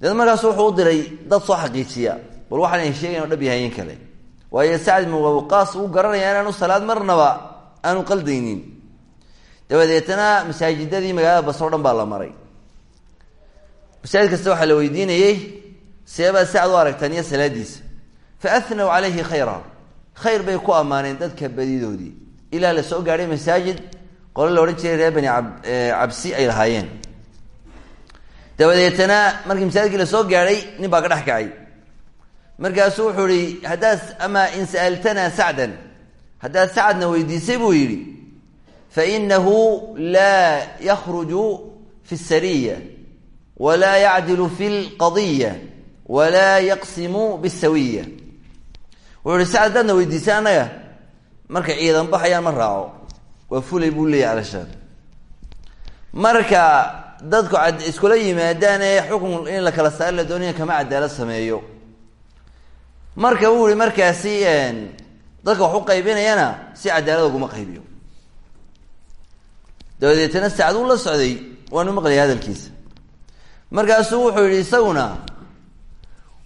Deedna markaasu wuxuu u diray dad soo xaqiijiya. Bal waxaan ay sheegayn o dhab yahayen kale. Waayo sacd ibnu waqaas uu garanaya inaanu salaad marnaba aanu qaldaynin. Dabadeetana masaajidadii magaalada basro dhan baa la maray. Masaajid kasta waxaa la weydiinayey seebaad sacd u aragtaan iyo salaadiisa. Fa ahnaw calayhi khayra khayr bay ku ammaaneen dadka badidoodii ilaa la soo gaadhay masaajid qole la odhan jiray reer bani cabsi ay lahaayeen dabadeetana markii masaajidkii la soo gaadhay nin baa ka dhex kacay markaasuu wuxuu ihi haddaad amaa in sa'altanaa sacdan haddaad sacadna weydiisay buu yidhi fainahu laa yakhruju fi sariya walaa yacdilu fi lqadiya walaa yaqsimu bisawiya wuxuu ihi sacad haddaadna weydiisay annaga markay ciidan baxayaan ma raaco. Waa fulay buu leeyahy alashaan marka dadku iskula yimaadaan ee xukun in la kala saari la doonaya kama cadaalad sameeyo. Marka wuu ihi markaasi dadka wax u qaybinayana si cadaalad uguma qaybiyo. Dabadeetana sacad uu la socday waanu maqlayay hadalkiisa. Markaasuu wuxuu yihi isaguna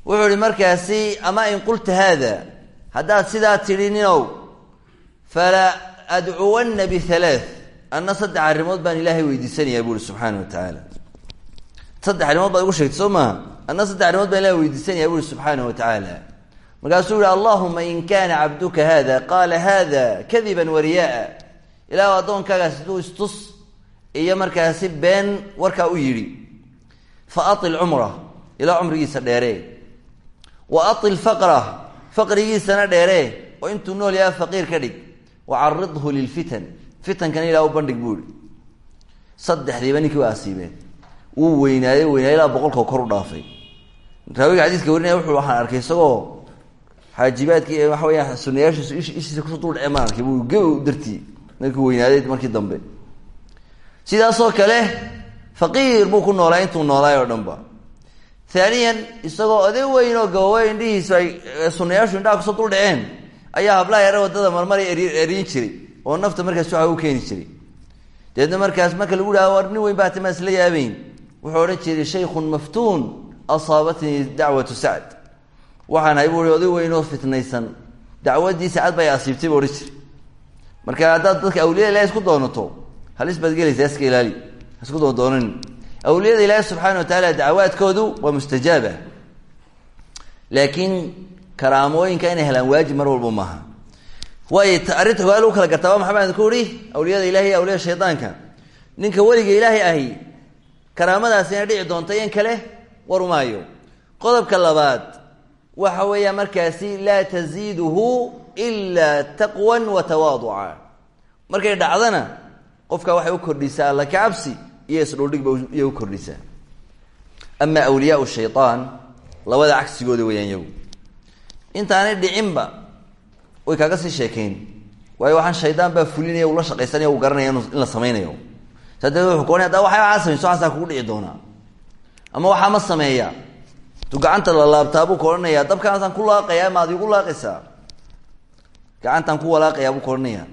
wuxuu yihi markaasi ama in qulta haada haddaad sidaa tidhi ninow fala adcuwanna bihalaath anna saddex arrimood baan ilaahay weydiisanayaa bu uhi subxaana wa tacaala. Saddex arrimood baad igu sheegtay soo maaha anna saddex arrimood baan ilahay weydiisanaya bu uhi subxaana wa tacaala. Markaasuu yihi allahuma in kana cabduka hada qaala hada kadiban wariyaa ilahu addoonkaagaa siduu istus iyo markaasi been warkaa u yidhi fa atil cumra. Ilaa cumrigiisa dheeree wa atil faqra faqrigiisana dheeree oo intuu nool yaha faqiir ka dhig. Wacaridhu lilfitan. Fitankana ilah u bandhig buu ihi saddexdiiba ninkii waa asiibeen. Wuu weynaaday weynaaday ilaa boqolkao kor u dhaafay. Raawiga xadiiska warinaya wuxuu waxaan arkay isagoo xaajibaadkii waxa weya sunayaashiisu ishiisa ku soo dul dhece maan arkay buu geb dartii markii weynaaday markii dambe. Sidaasoo kale faqiir buu ku noolaa intuu noolaay oo dhan haaniyan isagoo oday weyn oo gabowe indhihiisu ay sunayaashu indhaha ku soo dul dhaceen ayaa hablaha yare waddada marmari eryin jiray oo nafta markaas waxa u keeni jiray. Dabeedna markaas marka lagu dhaha war nin weyn baa timaa isla yaabeyn wuxuu odhan jiray shaykhun maftuun asaabatnii dacwatu sacd. Waxaan hay buu i oday weyn oo fitnaysan dacwaddii sacad bay asiibtay odhan jiray. Marka dadka awliyada ilahi isku doonato halis baad iska ilaali isku doondoonan awliyada ilaahi subxaana wa tacaala dacwaadkoodu waa mustajaaba. Laakiin karaamooyinka inay helaan waajib mar walba maaha. Waayo arrinta hogaa lagu kala gartaa waa maxamed ku uhi awliyada ilahi iyo awliyada shaydaanka ninka weliga ilaahay ahi karaamadaas inay dhici doonta in kale warumaayo. Qodobka labaad waxa weeya markaasi laa taziiduhu ilaa taqwan wa markay dhacdana qofka waxay u kordhisaa alla kacabsi iyo isdhuldhigba iyay u kordhisaa ama awliyaau shayaan labada cagsigooda weeyaan yagu intaanay dhicinba way kaaga sii sheekeyn. Waayo waxaan shaydaan baa fulinaya ula shaqaysanaya u garanaya in la samaynayo. Saa dabeed wuxuu koonay haddaa waxaa waxaa samayso dhici doonaa. Ama waxaa ma sameeya. Tu gacanta la laabtaa buu ka odhanayaa dabkaasaan ku laaqayaa maad igu laaqaysaa. Gacantaan ku walaaqayaa buu ka odhanayaa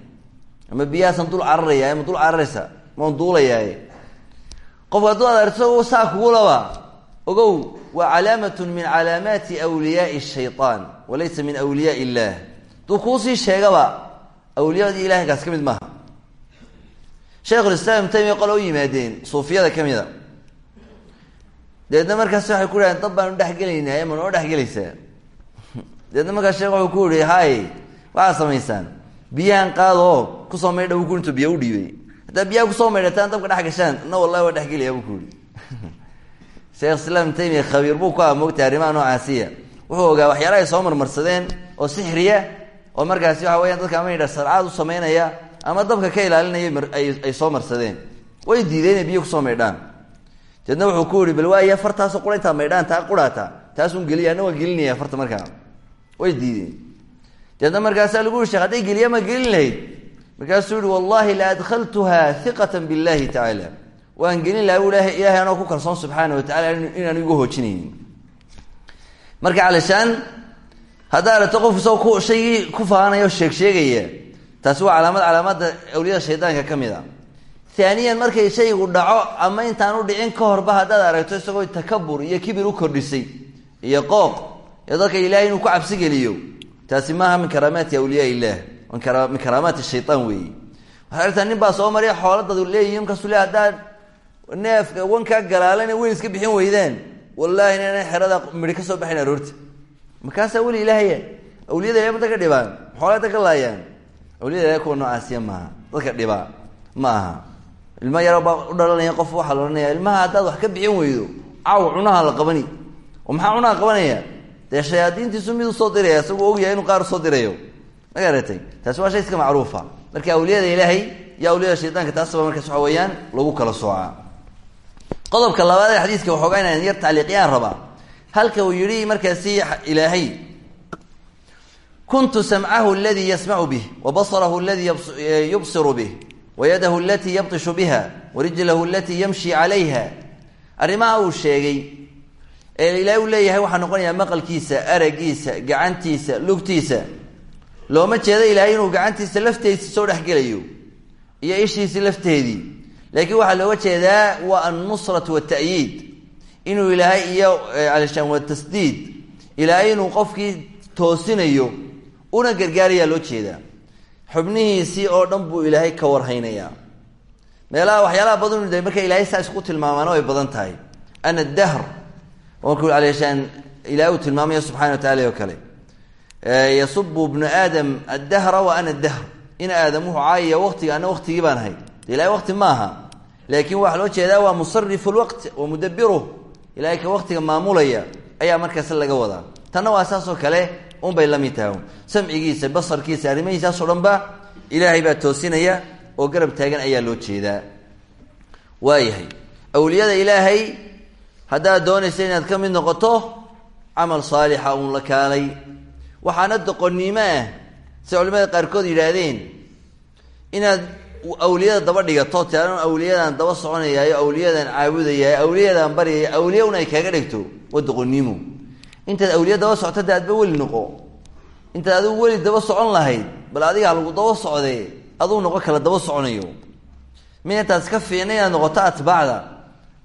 ama biyahaasaan dul cararaya ama dul cararaysa maan duulayaaye qofka hadduu ad arto saa kugu laba ogow waa calaamatun min calaamaati wliyaai shayaan walaysa min wliyaa illah duu kuusii sheegaba awliyadii ilahaykaas ka mid maaha. Shaykhulislaam taymiya qole u yimaadeen suufiyada ka mid a dabeedna markaas waxay ku dhahdeen dab baanu dhexgelaynaa ma noo dhexgelaysaa <laughs> dabeedna markaas sheekh wuxuu ku yihi hay waxaad samaysaan? Biyahan qaadoo ku soo u haddaa biyaha ku soo maydhataan dabka dhex gashaan na wallahi waa dhexgelaya bu ku yihi <laughs> sheekh islaam taymiya khabiir buu ku ah moogtay arrimaha noocaasiya wuxuu ogaa waxyaalaha ay soo marmarsadeen oo sixriya oo markaasi waxa weyaan dadka ama yidha sarcaad u samaynaya ama dabka ka ilaalinaya ay soo marsadeen. Way diideen inay biyo ku soo maydhaan deedna wuxuu ku yihi bal waaya fartaasoo qura intaa maydhaan taa quraata. Taasun geliya ana waa gelinaya farta markaa. Way diideen. Deedna markaasaa lagu yihi hadday geliya ma gelin lahayd markaasuu yihi wallahi la adkhaltuha hiqatan billahi tacaala waan gelin laha ilahay ilahay anoo ku kalsoon subxaana wa tacala inaan igu hoojinaynin. Marka calashaan haddaa aragto qof isagoo ku shaygii ku faanaya oo sheeg sheegaya taasi waa calaamad calaamada awliyada shaydaanka ka mid a. Haaniyan markay shaygu dhaco ama intaan u dhicin ka horba haddaad aragto isagoo takabur iyo kibir u kordhisay iyo qooq iyo dadka ilaahay inuu ku cabsi geliyo taasi maaha min karaamaati awliyaa illah min karaamaati shayaan weeye waxay aragtaa nin baa soo mariya xooladadu leeyihi markaasuu le haddaad neefka wankaa galaalana weyn iska bixin weydaan wallaahi inana xerada midhi ka soo baxayn aroorta markaasaa weli ilaahaya awliyada ilahay mata ka dhibaan xoolada ka laayaan. Awliyada ilahay kuwa noocaasiya maaha dadka dhibaa ma aha. Ilma yaro baa u dhalanaya qof waxaa la odhanaya ilmaha haddaad wax ka bixin weydo caw cunaha la qabani. Oo maxaa cunaha qabanaya? Dee shayaadiintiisu mid diraya isagoo ogyahay inuu qaar u soo dirayo ma garatay taasi waa shay iska macruufa. Marka awliyada ilaahay iyo awliyada shaydaanka taasaba markaas waxa weeyaan lagu kala soocaa qodobka labaad ee xadiiska waxoogaa inaan yar tacliiqiyaan rabaa halka uu yihi markaasi ilaahay kuntu samcahu aladii yasmacu bih wabasarahu aladii yubsiru bih wayadahu alatii yabtishu biha warijlahu alatii yamshi calayha. Arrimaha uu sheegay ee ilaahay maqalkiisa aragiisa gacantiisa lugtiisa looma jeedo ilaahay inuu gacantiisa lafteedii soo dhexgelayo iyo ishiisi lafteedii. Laakiin waxaa looga jeedaa waa annusratu watayiid inuu ilaahay iyo alishaan watasdiid ilaahay inuu qofkii toosinayo una gargaarayaa loo jeedaa. Xubnihiisii oo dhan buu ilaahay ka warhaynayaa. Meelaha waxyaalaha badan de marka ilaahay saa isku tilmaamaano ay badan tahay. Ana dahr markuu alishaan ilahay uu tilmaamayo subxana wa tacala oo kale yasubu bnu aadam addahra wa ana dahr in aadam wuxuu caayaya waqtiga ana waqtigii baan ahay. Ilahay waqti maaha laakiin waxaa loo jeedaa waa musarifu lwaqt wa mudabiruh ilahay ka waqtiga maamulaya ayaa markaas laga wadaa. Tanna waa saasoo kale unbay la mid tahay. Samcigiisa basarkiisa arrimahiisaasoo dhan ba ilaahay baa toosinaya oo garab taagan ayaa loo jeedaa. Waayahay awliyada ilaahay haddaad doonaysa inaad ka mid noqoto camal saalixa uun la kaalay waxaana doqonnimo ah siday culimada qaarkood yidhaahdeen inaad awliyada daba dhigato tiaan awliyadan daba soconayaayo awliyadan caabudayaayo awliyadan baryaya awliya un ay kaaga dhigto waa doqonnimo. Intaad awliya daba socto de weli noqo. Intaad adigu weli daba socon lahayd bal adiga lagu daba socdee aduu noqo kala daba soconayo. Mid intaas ka fiicna inaad noqoto atbaacda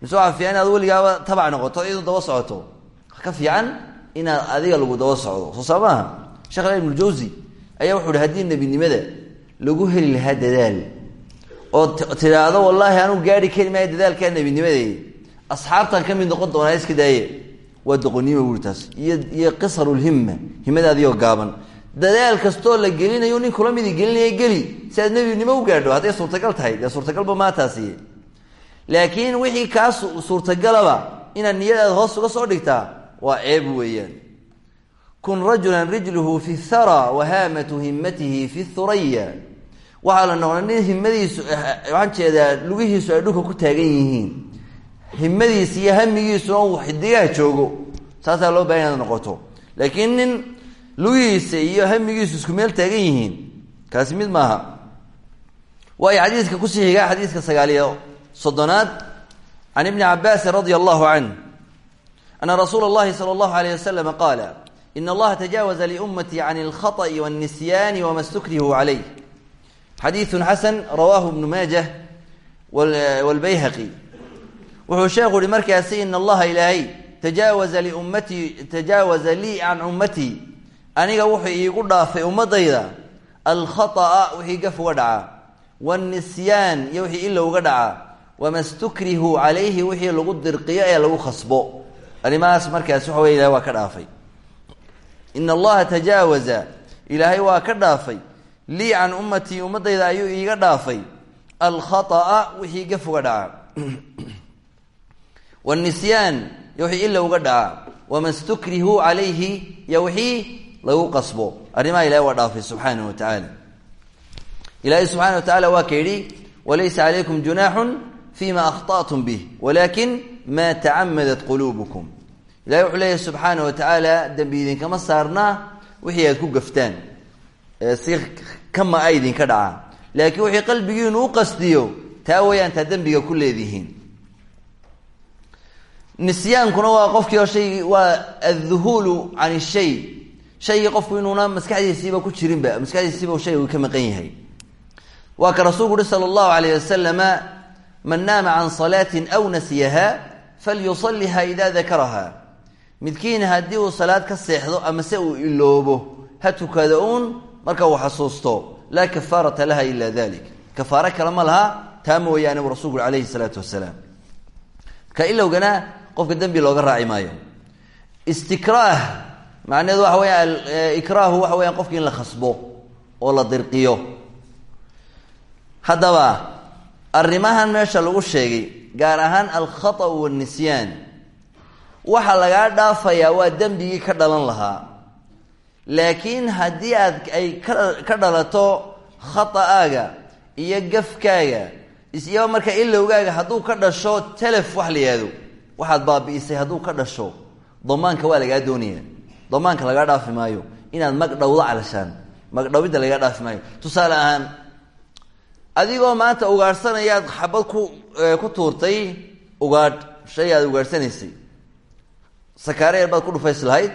mise waxaa fiican inaad weligaaba tabac noqoto iyadu daba socoto. Ka fiican inaad adiga lagu daba socdo. Soo saa maaha shekh al ibnu jawsi ayaa wuxu uhi haddii nebinimada lagu heli lahaa dadaal oo tidhaahdo wallaahi anuu gaari kari maayo dadaalkaa nebinimadeedi asxaabtan ka mid noqon doonaa iska daaye. Waa doqonnimo buuri taas. Iyo iyo qisarulhimma himadaadioo gaaban. Dadaal kastoo la gelinayo nin kula midi gelinaya geli si aad nebinimo u gaadho hadday suurtagal tahay. Dee suurtagalba maataasi laakiin wixii kaa suurtagalaba inaad niyadaada hoos uga soo dhigtaa waa ceeb weeyaan. Kun rajulan rijluhu fi thara wahaamatu himmatihi fi thuraya waxaa la noqday nin himadiisu waxaan jeedaa lugihiisu ay dhulka ku taagan yihiin. Himadiisa iyo hamigiisuna uu xidigaha joogo saasaa loo baahan noqoto. Laakiin nin lugihiisa iyo hamigiisu isku meel taagan yihiin kaasi mid maaha. Waayo xadiiska ku sii xigaa xadiiska sagaaliyo soddonaad can ibni cabaasin radia allahu canh ana rasuula اllahi salى اllahu alayh waslm qaala in allaha tajaawaza liummatii can اlkhaطأi wاlnisyaani wama stukrihu calayh xadiiثu xasan rawaahu ibnu maajah wاlbayhaqi wuxuu sheekhu uhi markaasi in allaha ilaahay tajaawaza liummatii tajaawaza lii can ummatii aniga wuxuu iigu dhaafay ummadayda alkhaطأa wixii gaf uga dhaca wاlnisyaan iyo wixii ila uga dhaca wama stukrihu calayhi wixii lagu dirqiyo ee lagu khasbo arrimahaas markaas waxa wey ilahay waa ka dhaafay in allaha tajaawaza ilaahay waa ka dhaafay lii can ummatii ummadayda ayuu iiga dhaafay alkhaطأa wixii gaf <clears throat> uga dhaca wاnisyaan iyo wixii ila uga dhaca wama stukrihu calayhi iyo wixii lagu qasbo arrimaha ilahay waa dhaafay subxaanaه wa tacaala ilaahay subxana wa tacala waa ka yidhi walaysa calaykum junaaxu fima akhطأtum bih walakin ma tacamadat quluubukum. Ilahay wuxuu leeyahy subxaana wa tacaala dembi idinkama saarnaa wixii aad ku gaftaan si kama-a idinka dhaca laakiin wixii qalbigiinu u qastiyo taa wayaan taa dembiga ku leedihiin. Nisyaankuna waa qofkii oo shay waa adduhuulu can shay. Shaygii qofku inuuna maskaxdiisiiba ku jirinba maskaxdiisiiba shaygu ka maqan yahay. Waa ka rasuulku uhi sala allahu alayh wasalama man naama can salaatin aw nasiyaha falyusaliha ida dakaraha midkiin haddii uu salaad ka seexdo ama se uu iloobo ha tukada uun marka uu xasuusto laa kafaarata laha ila dalik kafaaro kale ma laha taa mooyaane buu rasulku alayhi salaatu wasalaam marka ilowgana qofka looga raaci maayo istikraah macnaheedu waxa weya ikraahu waxa weyaan qofki in la khasbo oo la dirqiyo haddaba arrimahan meesha lagu sheegay gaar ahaan alkhata wanisyaan waxaa lagaa dhaafayaa waa dembigii ka dhalan lahaa. Laakiin haddii aad ay ka dhalato khata'aaga iyo gafkaaga iyo marka ilowgaaga hadduu ka dhasho telef wax la yihahdo waxaad baabi'isay hadduu ka dhasho damaanka waa lagaa doonaya. Damaanka lagaa dhaafi maayo. Inaad magdhowdo calashaan magdhowidda lagaa dhaafi maayo. Tusaale ahaan adigoo maanta ugaadhsanayaad xabad ku ku tuurtay ugaadh shay aad ugaadhsanaysay sakaare yar baad ku dhufays lahayd.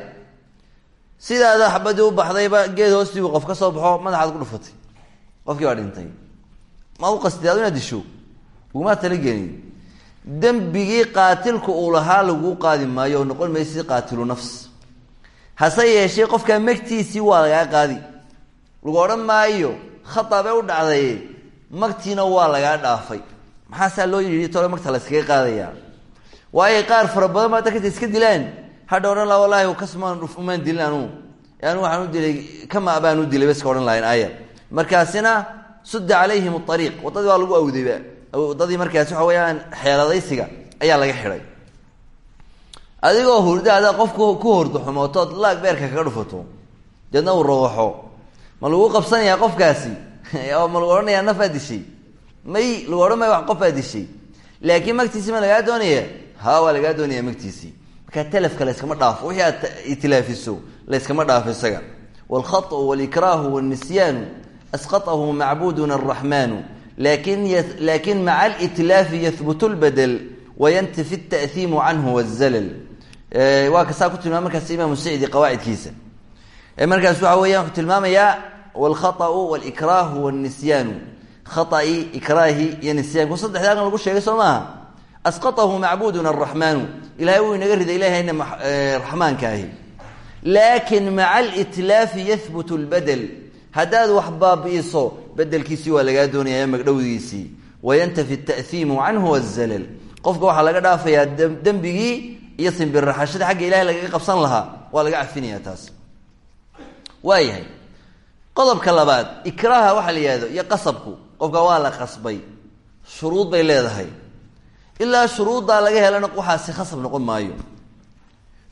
Sidaada xabadii u baxdayba geed hoostiibu qof ka soo baxo madaxaad ku dhufatay. Qofkii baa dhintay. Ma u qastid adu inaad disho ugumaa talagelin dembigii qaatilku uu lahaa laguu qaadi maayo oo noqon maysi qaatilu nafs. Hase yeeshee qofkaa magtiisii waa lagaa qaadi. Lagu odhan maayo khata bay u dhacday magtiina waa lagaa dhaafay. Maxaasaa loo yidhi tole magta la yskaga qaadaya? Waayo qaar fara badan baa dadka iska dilaan. Hadha odhan laha wallahi kasmaan umaan dilin anuu anu waxaan u dilay kama baan u dilay baska odhan lahayn aaya markaasina sudda calayhim ariiq waddadii waa lagu awdayba waddadii markaasi waxa weyaan xeeladaysiga ayaa laga xidhay adigoo hurda adaa qof ku hordo xumootood laag beerka kaga dhufato deedna uu rawaxo ma lagu qabsanayaa qofkaasi <laughs> oo ma lagu odhanaya nafaa dishay may lagu odhan maya wax qofaa dishay laakiin magtiisi ma lagaa doonaya? Ha waa lagaa doonaya magtiisii. Markaa talafka layskama dhaafo wixii aad itilaafiso layskama dhaafo isaga. Walkhaطu walikraahu wاlnisyaanu asqatahu macbuduna araxmaanu laakiin maca alitlaafi yahbutu lbadel wayantafi tahiimu canhu wzalal waa kasaa ku tilmaam markaas imaamu sacidi qawaacidkiisa markaas waxa weya wuxuu tilmaamayaa wlkhaau wlkrahu wnisyaanu khaai ikraahi iyo nisyaanku saddexda alkan lagu sheegay soo maaha. asqatahu macbuduna araxmaanu ilahay wuu inaga riday ilahayna raxmaanka ahi laakin maca alitlaafi yahbut lbadel haddaad wax baabi'iso bedelkiisii waa lagaa doonaya magdhowdiisii wayantafi ta'iimu canhu wzalal qofka waxaa laga dhaafayaa dembigii iyo simbirraxashada xagga ilahay lagaga qabsan lahaa waa laga cafinaya taas qodobka labaad ikraaha waxaa la yihahdo iyo qasabku qofka waa la qasbay shuruud bay leedahay. Ilaa shuruuddaa laga helana waxaasi khasab noqon maayo.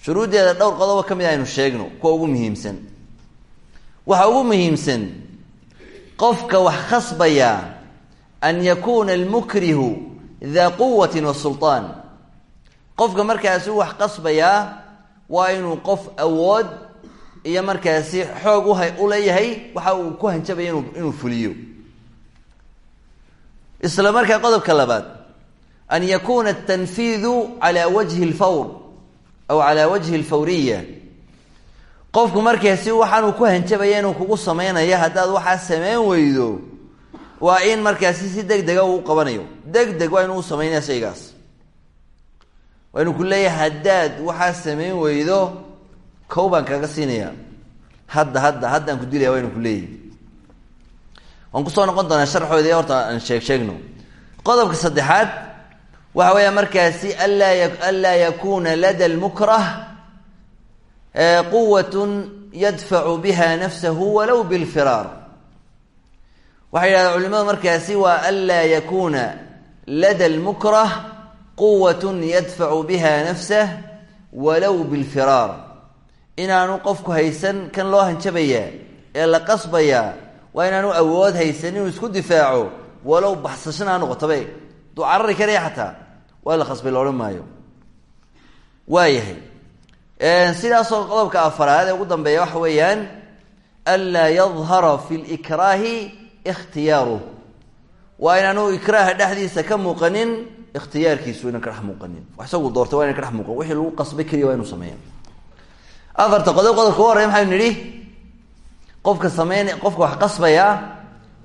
Shuruuddeeda dhowr qodobo ka mid aynu sheegno kuwa ugu muhiimsan. Waxa ugu muhiimsan qofka wax khasbaya an yakuuna almukrihu daa quwatin wa sulطaan qofka markaasi wax qasbayaa waa inuu qof awood iyo markaasi xoog u leeyahay waxa uu ku hanjabaya inu inuu fuliyo. Isla markaa qodobka labaad an yakuna atanfiidu cala wajhi اlfawr aw cala wajhi اlfawriya qofku markaasi waxaanuu ku hanjabaya inuu kugu samaynayo haddaad waxaa sameyn weydo waa in markaasi si deg dega uu qabanayo. Deg waa inuu u samaynaya shaygaas waa inuu ku leeyahay haddaad waxaa sameyn weydo kow baan kaga siinaya hadda hadda haddaan ku dilaya waa inuu ku leeyahy waan ku soo noqon doonaa sharxoodii horta aan sheeg sheegno. Qodobka saddexaad waxa weeya markaasi anlaa anlaa yakuna lada lmukrah quwatun yadfacu biha nafsahu walow bilfiraar. Waxay yidhahdeen culimadu markaasi waa anlaa yakuna lada lmukrah quwatun yadfacu biha nafsah walow bilfiraar inaanu qofku haysan kan loo hanjabayaa ee la qasbayaa waa inaanu awood haysan inuu isku difaaco walow baxsashana ha noqotabe. Karaya xataa waa la qasbay loodhan maayo. Waayahay sidaasoo qodobka afaraad ee ugu dambeeya waxa weeyaan anlaa yadhara fi likraahi ikhtiyaaruh waa inaanu ikraaha dhexdiisa ka muuqanin ikhtiyaarkiisu inan ka dhex muuqanin. Wax isagu doortay waa inan ka dhex muuqan wixii lagu qasbay keliya waa inu sameeya afarta qodob qodobka u horey maxaynu nidhi qofka sameyn qofka wax qasbaya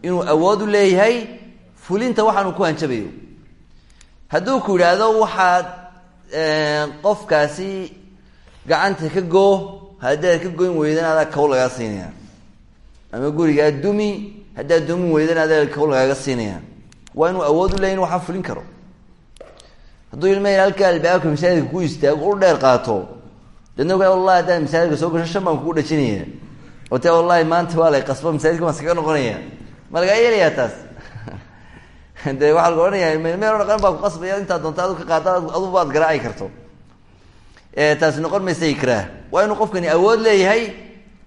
inuu awood u leeyahay fulinta waxaanu ku hanjabayo. Hadduu ku yidhaahdo waxaad qofkaasi gacanta ka goo haddaad ka goyn weydana adaa kow lagaa siinaya ama gurigaa dumi haddaad dumin weydana adaa kow lagaaga siinaya waa inuu awood u leya in waxaa fulin karo. Hadduu ilma halkaa albaabka masaajidka ku istaago u dheer qaato dadna ogaa wallahi haddaan masaajidka soo gasho shan baan kugu dhajinaya oo te wallahi maanta waa lay qasbo masaajidka baan iskaga noqonaya. Ma lagaa yeelayaa taas? <laughs> De waxaa laga odhanaya meel dhaqan baa ku qasbaya intaa doonta adu ka qaada adu baad garaaci karto. Taasi noqon maysa ikraah waa inuu qofkani awood leeyahay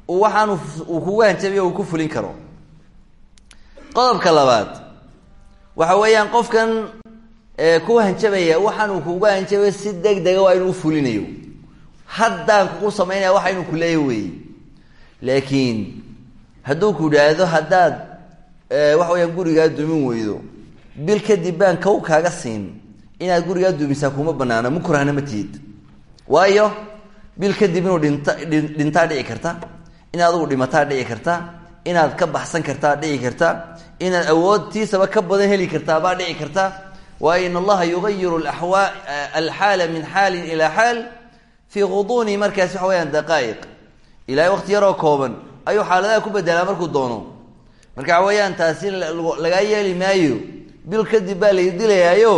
waxaan uu kugu hanjabiyo uu ku fulin karo. Qodobka labaad waxa weeyaan qofkan ku hanjabaya waxaan uu kugu hanjabay si deg dega waa inuu ufulinayo haddaan kugu samaynaya waxa inuu kuleeya wey laakiin hadduu ku idhaahdo haddaad waxa weyaan gurigaa dumin weydo bil kadib baan kow kaaga siin inaad gurigaa dumisaa kuma banaana mukrahna ma tihid. Waayo bil kadib inuu dhinta dhintaa dhici karta inaad adugu dhimataa dhici karta inaad ka baxsan kartaa dhici karta inaad awoodtiisaba ka badan heli kartaa baa dhici karta. Waayo in allaha yugayiru awa alxaala min xaalin ilaa xaal fii khuduuni markaas waxa weyaan daqaa'iq. Ilahay waqti yaroo kooban ayuu xaaladaha ku bedelaa markuu doono. Marka waxa weeyaan taasi lagaa yeeli maayo bil kadib baa lay dilayaayo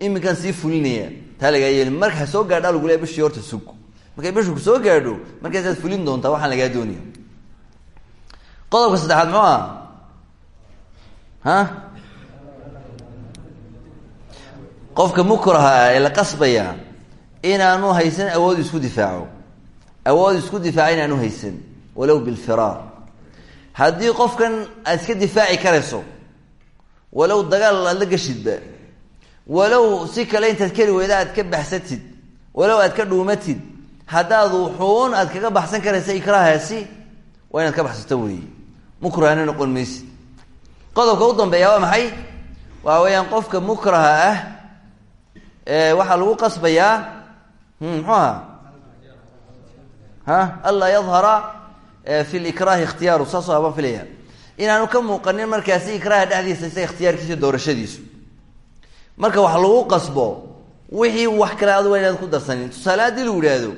iminkan sii fulinaya. Taa lagaa yeeli marka soo gaadhaa lagu leeya bishii horta sug. Markay bishu ku soo gaadho markaasaad fulin doontaa waxaan lagaa doonaya. Qodobka saddexaad muxuu ah ha? Qofka mukraha ee la qasbaya inaanu haysan awood isku difaaco. Awood isku difaaca inaanu haysan walow bilfiraar. Haddii qofkan aad iska difaaci karayso walow dagaal aad la geshidba walow si kale intaad keli weyda aad ka baxsatid walow aad ka dhuumatid haddaad wuxuun aad kaga baxsan karaysa ikraahaasi waa inaad ka baxsato weeye mukrahana noqon maysid. Qodobka u dambeeya waa maxay? Waxa weeyaan qofka mukraha ah waxaa lagu qasbayaa muxuu aha ha? Anlaa yadhara fi likraahi ikhtiyaaru saasoo habaan filaya inaanu ka muuqanin markaasi ikraaha dhexdiisa isa ikhtiyaarkiisa marka wax lagu qasbo wixii wax kale inaad ku darsanin. Tusaale haddii lagu idhaahdo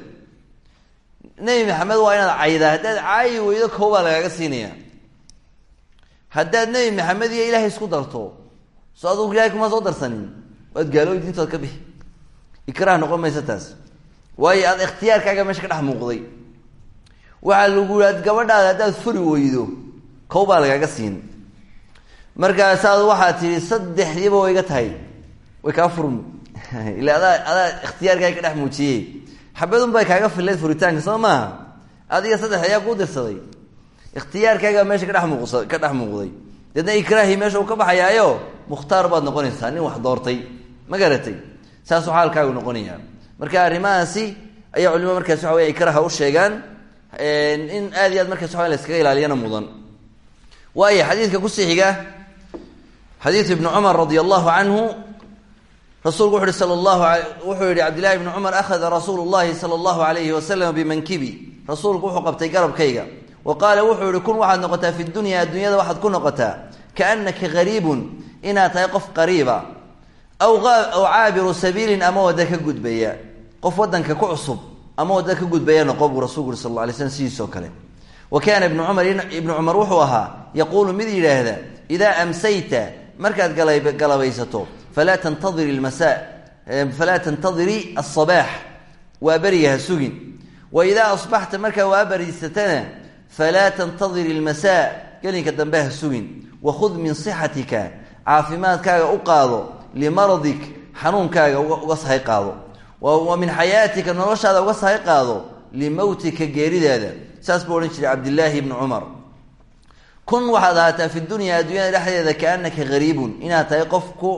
nebi maxamed waa inaad caydaa haddaad caayi weydo koobaa lagaaga siinaya haddaad nebi maxamed iyo ilaahay isku darto so adugu ilahay kuma soo darsanin. Waad gaalooy diintood ka bixi. Ikraah noqon maysa taas waayo aad ikhtiyaarkaaga meesha ka dhex muuqday? Waxaa lagu ad gabadhaada haddaad furi weydo kow baa lagaaga siin. Markaasaad waxaad tihi saddexdiiba way iga tahay way kaa furmi <laughs> ila adaa adaa ikhtiyaarkaaga ka dhex muujiyey. Xabadun bay kaaga filayd furitaanka soo maaha adiga saddex ayaa kuu dirsaday. Ikhtiyaarkaaga meesha kadhex muuqsa ka dhex muuqday. Deedna ikraahi meesha uu ka baxayaayo mukhtaar baad noqonaysaa nin wax doortay ma garatay. Saasuu xaalkaagu noqonaya marka arrimahaasi ayaa culimada markaas waxa wey ikraha u sheegaan in aad iyo aad markaas waa la iskaga ilaaliyana mudan. Waayo xadiidka ku sii xiga xadiidu ibni cumar radi allahu canhu rasuulku wuxu uhi sal llahu wuxuu yihi cabdillahi ibni cumar akhada rasuulu llahi sala allahu alayhi wasalam bimankibi. Rasuulku wuxuu qabtay garabkayga. Wa qaala wuxuu yihi kun waxaad noqotaa fi dunya addunyada waxaad ku noqotaa kaanaka gariibun inaad tahay qof qariiba aw aw caabiru sabiilin ama wadda ka gudbaya qof wadanka ku cusub ama wadda ka gudbaya noqo buu rasulku uri sal la alay kale wa kaana ibnu cumar ibnu cumar wuxuu ahaa yaquulu mid yidhaahda idaa amsayta markaad galabaysato falaa tantadiri lmasa falaa tantadiri asabaax waa beriga ha sugin wa idaa asbaxta markaa waa beriysatana falaa tantadiri lmasaa gelinka dambe sugin wakhud min sixatika caafimaadkaaga u qaado limaradik xanuunkaaga uga sahay qaado. Wa min xayaatika noloshaada uga sahay qaado limowtika geeridaada. Saas buu odhan jiray cabdillaahi ibni cumar. Kun waxaad ahaataa fi dunya adduunyada dhexdeeda kaanaka gariibun inaad tahay qof ku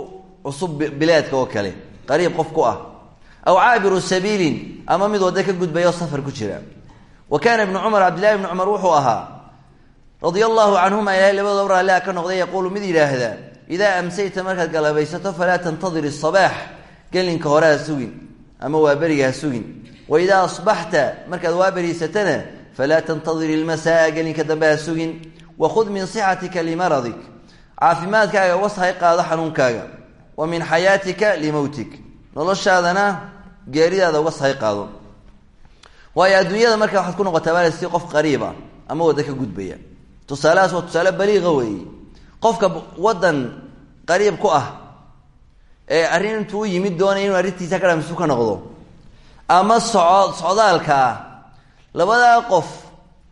cusub bilaadka oo kale. Qariib qof ku ah. Aw caabiru sabiilin ama mid wadda ka gudbaya oo safar ku jira. Wa kaana ibnu cumar cabdillahi ibni cumar wuxuu ahaa radia allahu canhuma ilahay labadooda raalliha ka noqday yaquulu mid yidhaahda idaa amsayta markaad galabaysato falaa tantadir isabaax gelinka hore ha sugin ama waa beriga ha sugin. Wa idaa asbaxta markaad waa beriysatana falaa tantadir ilmasaa gelinka dambe ha sugin. Wakhud min sixatika limaradik caafimaadkaaga uga sahay qaado xanuunkaaga. Wa min xayaatika limowtik noloshaadana geeridaada uga sahay qaado. Waayo adduunyada marka waxaad ku noqotaa baa si qof qariiba ama wadda ka gudbaya. Tusaalahaas waa tusaale baliiqa weeye qofka waddan qariib ku ah ee arrin intuu yimid doonaya inuu arrintiisa ka dhamisu ka noqdo ama soco socdaalka ah labadaa qof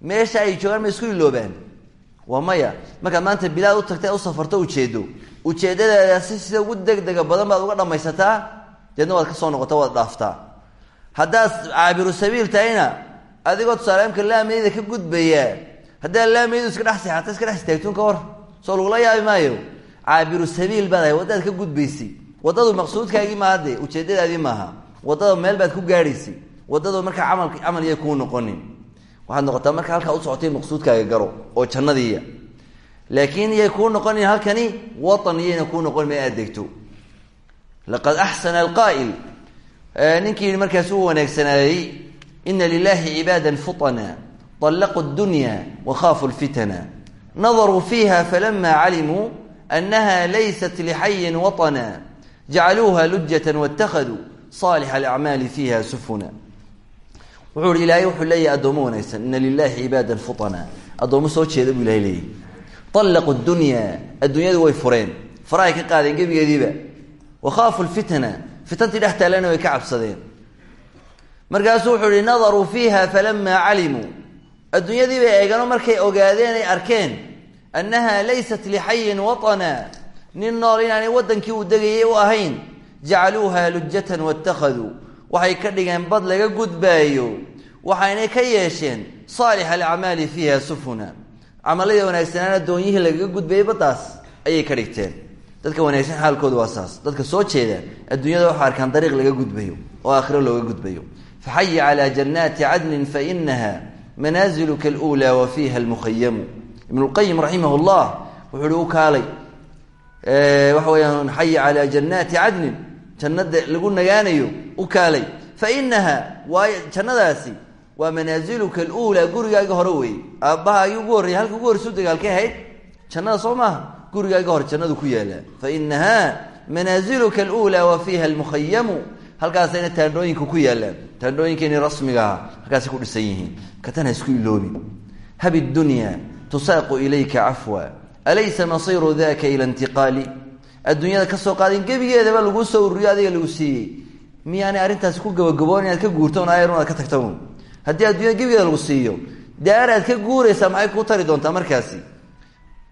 meesha ay joogaan ma isku iloobaan. Waa maya. Markaad maanta bilaad u tagtay u safarto ujeedo ujeedadeedaasi sida ugu degdega badan baad uga dhamaysataa deedna waad ka soo noqota waad dhaaftaa. Haddaad caabiru sabiil tahayna adigoo tusaaleemka laameyda ka gudbaya haddaad laameydu iska dhex seexata iska dhex istaagtuun ka hor soo lagula yaabi maayo. Caabiru sabiil baad ahay ka gudbaysay wadadu maqsuudkaagii maaha dee maaha waddada meel baad ku gaadhaysay waddadu markaa camal camal yay kuu noqonin. Waxaad noqotaa marka halkaa u socotay maqsuudkaaga garo oo jannadiiya. Laakiin yay kuu noqonin halkani watan iyayna kuu ma aad laqad axsana alqaa'il. Ninkii markaas u wanaagsanaayey ina lilaahi cibaada futana allaqu dunya wa khaafu نظروا فيها فلما علموا أنها ليست لحي وطنا جعلوها لجة واتخذوا صالح الأعماaل فيها سفنا wuxuu hi ilahay wuxuu leeyahy addoomo wanaagsan ina lilahi cibaada futana addoomo soo jeeda buu ilahay leeyahy طلqوا الdunya adduunyadu way fureen farahay ka qaadeen gebigeediiba وkhaaفوا الفتنa fitantii dhex taalana way ka cabsadeen markaasuu wuxuu hi nadaruu fiiha falama calimuu adduunyadii bay eegano markay ogaadeen ay arkeen annaha laysat lixayin watana nin nool inaanay waddankii uu degayay u ahayn jacaluuha lujatan waittakhaduu waxay ka dhigeen bad laga gudbaayo waxaynay ka yeesheen saalix alacmaali fiiha sufuna. Camaladii wanaagsanaan addoonyihii lagaga gudbayay baddaas ayay ka dhigteen. Dadka wanaagsan xaalkooda waa saas. Dadka soo jeeda adduunyada waxaa arkaan dariiq laga gudbayo oo aakhiro looga gudbayo. Faxayi calaa jannaati cadnin fainaha manaaziluka alula wa fiiha almukhayamu ibnu lqayim raximah llah wuxuu uhi u kaalay waxa weyaan xayi calaa jannaati cadnin jannada lagu nagaanayo u kaalay. Fainaha waayo jannadaasi waa manaaziluka alula gurigaaga hore weeye. Aabbahaagii ugu horreyay halka ugu horreysa u dagaalkay ahayd jannada soo maaha gurigaaga hore jannadu ku yaalla fainaha manaaziluka alula katana isku iloobi hab dunya tusaaqu ilayka cafwa alaysa masiiru daka ila intiqaali. Adduunyada ka soo qaadin gebigeedaba lagu soo ururiyo lagu siiyey. Miyaanay arrintaasi ku gabagaboon inaad ka guurto un ayar unaad ka tagta un haddii adduunyada gebigeeda lagu siiyo daaraad ka guuraysaa maxay kuu tari doontaa markaasi?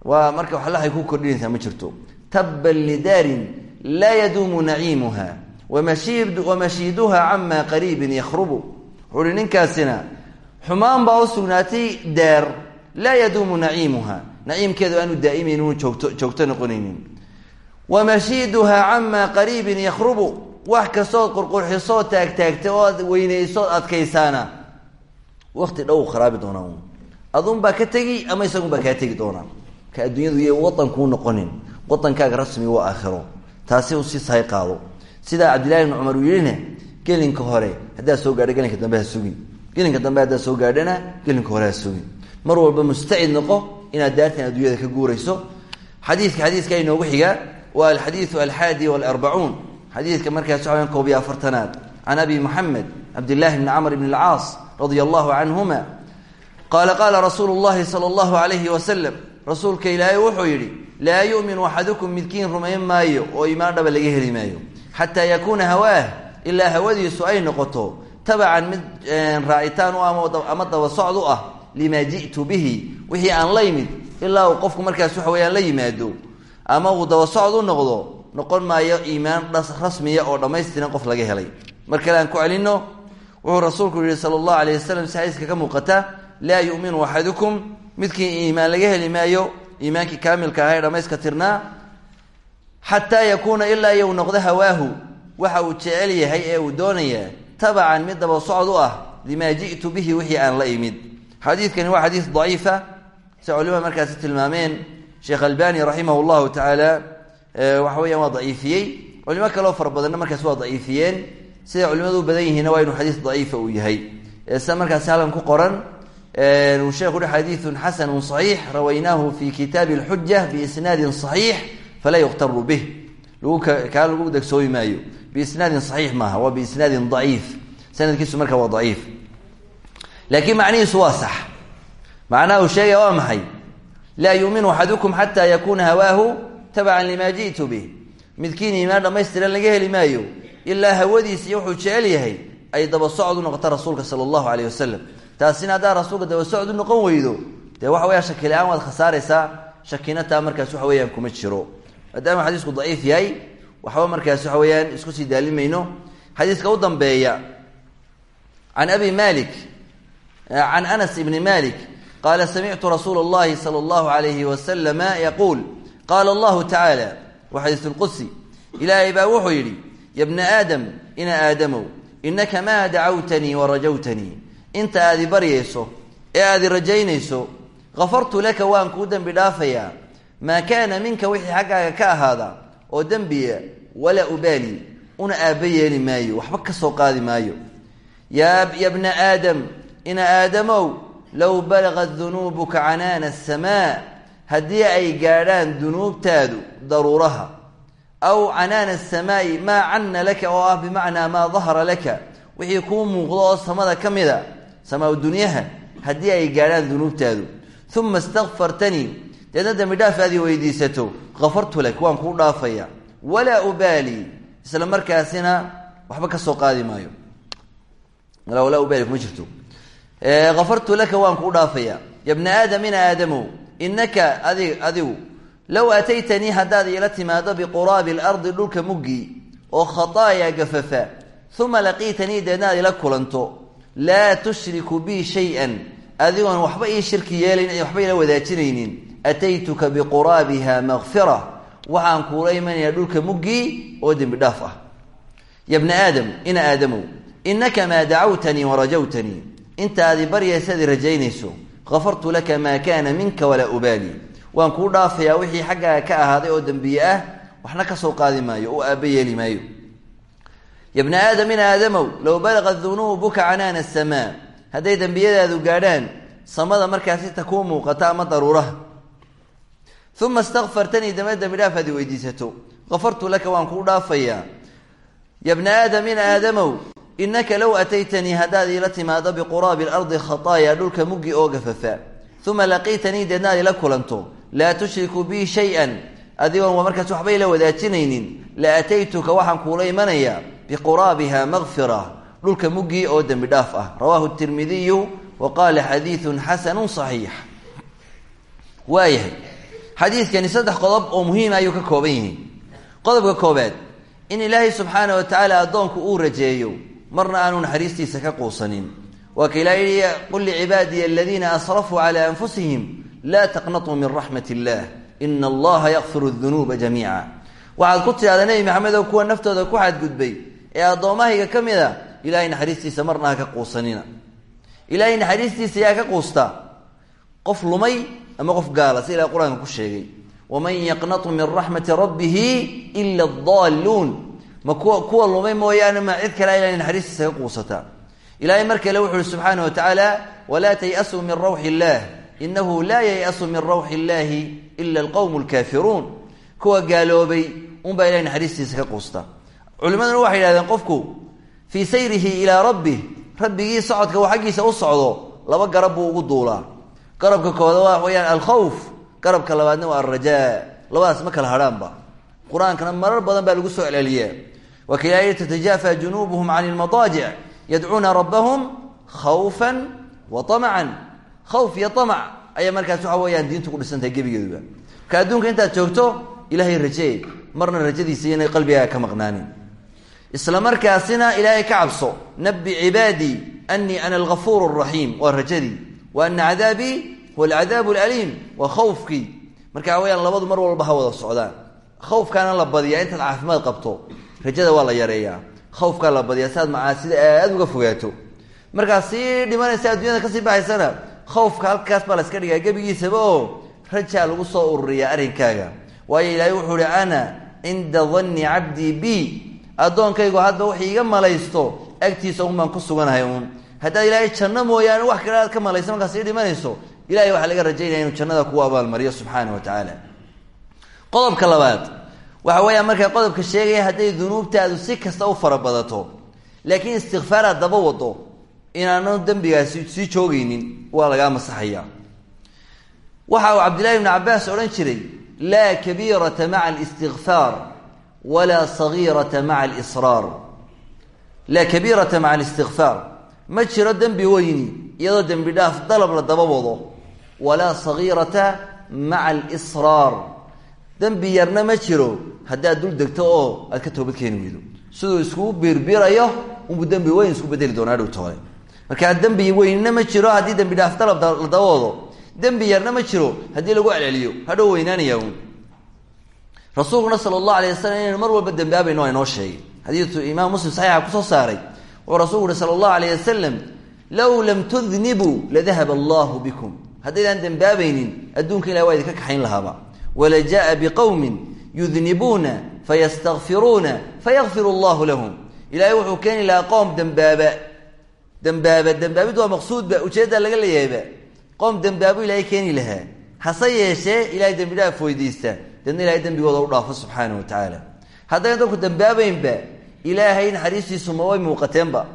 Waa marka waxlahay ku kordhinaysaa ma jirto. Tabban lidaarin laa yaduumu naciimuha wamashiiduha cama qariibin yakhrubu. Wuxuu uhi ninkaasina xumaan baa u sugnaatay daar laa yaduumu naciimuha naciimkeedu aanu daa'imayn unu joogto joogto noqonaynin. Wamashiiduha cama qariibin yakhrubu. Wax kastood qurqurxisood taagtaagta ood weynaysood adkaysaana. Wakti dhow kharaabi doonaa un adunbaa ka tegi ama isagunbaa kaa tegi doonaa? Ka adduunyadu y wadankuu noqonin. Wadankaaga rasmiga waa aakhiro. Taasi u si sahay qaado sidaa cabdillahi bni cumar uu yihina gelinka hore haddaad soo gaadho gelinka dambe gelinka dambe haddaad soo gaadhana gelinka hore ha sugin. Mar walba mustacid noqo inaad daartan adduunyada ka guurayso. Xadiidka xadiiska inoogu xiga waa alxadiidu alxaadi walarbacuun xadiidka markaas waxa koob iyo afartanaad. Can abi muxamed cabdillahi bni camr bni alcaas radia allahu canhuma qaala qaala rasuulu llahi sala allahu alayhi wasalam rasuulka ilaahay wuxuu yidhi laa yuminu axadukum midkiin rumayn maayo oo imaan dhaba laga heli maayo xataa yakuuna hawaah ilaa hawadiisu ay noqoto tabacan mid raacitaan u ama daba socd u ah limaa ji'tu bihi wixii aan la yimid ilaa uu qofku markaas waxa weyaan la yimaado ama uu daba socd u noqdo noqon maayo iimaan rasmiya oo dhammaystiran qof laga helay. Mar kale aan ku celinno wuxuu rasuulku yihi sala allahu alayh wasalam si xadiiska ka muuqata laa yuminu axadukum midkii iimaan laga heli maayo iimaankii kaamilka aha ee dhamayska tirnaa xataa yakuuna ilaa iyu noqdo hawaahu waxa uu jecel yahay ee uu doonayaa tabacan mid daba socod u ah limaa jitu bihi wixii aan la imid. Xadiidkani waa xadiis daciifa. Sia culimada markaasi tilmaameen sheekh albani raximah llahu tacaala waxa weyan waa daciifiyey. Culimo kaleo fara badanna markaasi waa daciifiyeen. Siday culimadu u badan yihiinna waa inuu yahay. Sida markaasi halkan ku qoran uu sheekhu uhi xadiidun xasanu saxiix rawaynaahu fi kitaabi alxuja biisnaadin saxiix falaa yukhtaru bih. Lgu kaa lagu degsoomi biisnaadin saxiix maaha waa biisnaadin daciif. Sanadkiisu marka waa daciif. Laakiin macnihiisu waa sax. Macnaha uu sheegaya waa maxay? Laa yuuminu axadukum xataa yakuuna hawaahu tabacan lima ji'tu bih midkiin iimaan dhamaystiran laga heli maayo ilaa hawadiisa iyo wuxuu jecel yahay ay daba socod u noqota rasuulka sala allahu caleyh wasalam taasina haddaa rasuulka daba socod u noqon weydo dee waxa weya shaki la'aan waad khasaaraysaa. Shakinataa markaas waxa weyaan kuma waxba markaas waxa weyaan isku sii daalimayno xadiiska u dambeeya can abi malik can anas ibni malik qaala samictu rasuula اllahi salى اllahu alayhi wasalama yaquul qaala allahu tacaala wa xadiis lqudsi ilaahay baa wuxuu yidhi ya bna aadam ina aadamow inaka maa dacawtanii warajawtanii inta aad i baryayso ee aad i rajaynayso kafartu laka waan kuu dembi dhaafayaa maa kaana minka wixii xaggaaga ka ahaada oo dembiya walaa ubaali una aabba yeeli maayo waxba ka soo qaadi maayo. Ya bna aadam ina aadamow low balagat dunuubuka canaana asamaa haddii ay gaadhaan dunuubtaadu daruuraha. Aw canaana asamaai maa canna laka oo ah bimacnaa maa dahara laka wixii kuu muuqdo oo samada ka mida samaa dunyaha haddii ay gaadhaan dunuubtaadu. Uma istakfartanii deedna dambi aad weydiisato kafartu lak waan kuu dhaafaya. Walaa ubaali isla markaasina waxba ka soo qaadi maayo. Walaa ubaali kuma jirto. Kafartu laka waan kuu dhaafaya. Ya bna aadam ina aadamow inaka adi adigu low ataytanii haddaad iila timaado biquraabi alardi dhulka muggii oo khataaya gafafa uma laqiitanii deedna ila kulanto laa tushriku bii shay-an adigoon waxba ii shirki yeelayn waxba ila wadaajinaynin ataytuka biquraabiha makfira waxaan kuula imanayaa dhulka muggii oo dembi dhaaf ah ya bna aadam ina aadamow inaka maa dacawtanii warajawtanii intaadi baryaysaad i rajaynayso kafartu laka maa kaana minka walaa ubaali waan kuu dhaafayaa wixii xaggaaga ka ahaaday oo dembiye ah waxna ka soo qaadi maayo oo aabba yeeli maayo ya bna aadam ina aadamow low balagat dunuubuka canaana asamaa hadday dembiyadaadu gaadhaan samada markaasi ta kuu muuqata ama daruuraha uma istakfartanii dama dembi dhaaf aad weydiisato kafartu laka waan kuu dhaafayaa ya bna aadam ina aadamow inaka low ataytanii haddaad iila timaado biquraabi alardi khataaya dhulka muggi oo gafafa uma laqiitanii deedna aad ila kulanto laa tushriku bii shay-an adigoon markaas waxba ila wadaajinaynin la ataytuka waxaan kuula imanayaa biquraabiha makfira dhulka muggii oo dembi dhaaf ah rawaahu tirmidiyu wa qaala xasanu saxiix xadiidkani saddex qodob oo muhiima ayuu ka kooban yihiin qodobka koobaad in ilaahay subxaana wa tacaala addoonku uu rajeeyo marna aanu naxariistiisa ka quusanin. Waa ka ilaha yihi qul licibaadiya aladiina asrafuu cala anfusihim laa taqnatuu min raxmat illah ina allaha yakfiru dunuuba jamiica. Waxaad ku tidhahdaa nebi maxamedow kuwa naftooda ku xadgudbay ee addoommahayga ka mid ilahay naxariistiisa marna ha ka quusanina. Ilaahay naxariistiisa yaa ka quusta. Qof lumay ama qof gaala si ilahay qur'aanka ku sheegay waman yaqnatu min raxmati rabbihi ila adaalluun ma kuwa kuwa lumay mooyaane ma cid kale ilahay naxariistiisa ka quusata. Ilahay mar kale wuxu uhi subxaana wa tacaala walaa tayasuu min rawxi illaah inahu laa yayasu min rawxi illaahi ila alqowmu lkaafiruun kuwa gaaloobay unbaa ilahay naxariistiisa ka quusta. Culimaduna waxay qofku fii sayrihi ilaa rabbih rabbigii socodka uu xaggiisa u socdo laba garab buu ugu duulaa garabka kooda waa weyaan alkhawf. Garabka labaadna waa alrajaa labadaas ma kala hadhaanba. Qur'aankana marar badan baa lagu soo celceliyaa ka ilahay tatajaafa junuubuhum can ilmadaajic yadcuuna rabbahum khawfan wa amacan khawf iyo amac ayaa markaas waxa weyaan diintu ku dhisantahay gebigeeduba marka adduunka intaad joogto ilahay rajee. Marna rajadiisa inay qalbigaaga ka maqnaanin. Isla markaasina ilaahay ka cabso. Nabi cibaadii anii ana algafuur raxiim waa rajadii wa ana cadaabii huwa alcadaab alaliim waa khawfkii marka weyaan labadu mar walba ha wada socdaan khawfkaana la badiyaa intaad caafimaad qabto rajada waa la yareeyaa khawfkaa la badiyaa si macaasida aada uga fogaato markaad sii dhimanaysa addunyada ka sii baxaysana khawfka halkaas baa la iska dhigaa gebigiisaba oo rajaa lagu soo ururiyaa arrinkaaga waayo ilaahay wuxuu ihi ana cinda danni cabdii b addoonkaygu hadba wax iiga malaysto agtiisa un baan ku suganahay uun haddaad ilaahay janno mooyaane wax kale aad ka malaysa markaas sii dhimanayso ilahay waxaa laga rajaynaya inuu jannada kugu abaalmariyo subxaana wa tacaala. Qodobka labaad waxa weeyaa markaa qodobka sheegaya hadday dunuubtaadu si kasta u farabadato laakiin istikfaaraad daba wado inaanu dembigaasi sii joogaynin waa lagaa masaxaya. Waxa uu cabdillahi bni cabaas odhan jiray laa kabiirata maca alistikfaar walaa sagiirata maca alisraar. Laa kabiirata maca alistikfaar ma jiro dembi weyni iyadoo dembi dhaaf dalab la daba wado walaa sagiirata maca alisraar dembi yarna ma jiro haddaad dul degto oo aad ka toobad keeni weydo. Siduu iskugu birbirayo unbuu dembi weyn isku bedeli doonaa dhow toole markaa dembi weynna ma jiro haddii dembi dhaaf dalab la daba wado dembi yarna ma jiro haddii lagu celceliyo hadhow weynaanaya un rasuulkuna sala allahu alayh wasalam inaynu mar walba dembaabayno inoo sheegay. Xadiidu imaam muslim wuxuu rasuulku uhi sala allahu alayh wasalam low lam tudnibuu ladahaba allahu bikum. Haddaydaan dembaabaynin adduunka ilahi waa idinka kaxayn lahaaba. Wala jaa biqowmin yudnibuuna fayastakfiruuna fayakfir allahu lahum. Ilahay wuxuu keeni lahaa qoom dembaaba dembaaba dembaabid waa maqsuudba ujeeddaa laga leeyahayba qoom dembaabu ilahay keeni lahaa. Hase yeeshee ilahay dembi dhaaf weydiista. Deedna ilahay dembigooda u dhaafo subxaana wa tacaala haddayna dadku dembaabeynba ilaahay naxariistiisu ma way muuqateenba.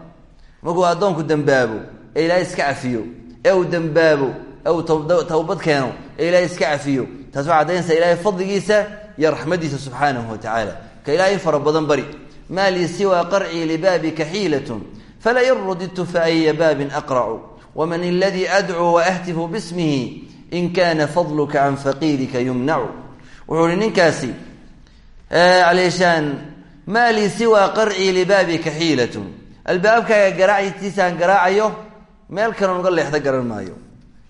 Markuu addoonku dembaabo ee ilaahay iska cafiyo. Ee uu dembaabo ee uu towbad keeno ee ilaahay iska cafiyo. Taas waa caddaynaysaa ilahay fadligiisa iyo raxmadiisa subxaanahu wa tacaala. Ka ilahay in fara badan bari. Maa lii siwaa qarcii libaabika xiilatun falain rudidtu faaya baabin aqracu waman aladii adcuu waahtifu bismihi in kana fadluka can faqiirika yumnacu. Wuxuu ihi ninkaasi caleeshaan maa lii siwaa qarcii libaabika xiilatun. Albaabkaaga garaactiisaan garaacayo meel kalen uga leexda garan maayo.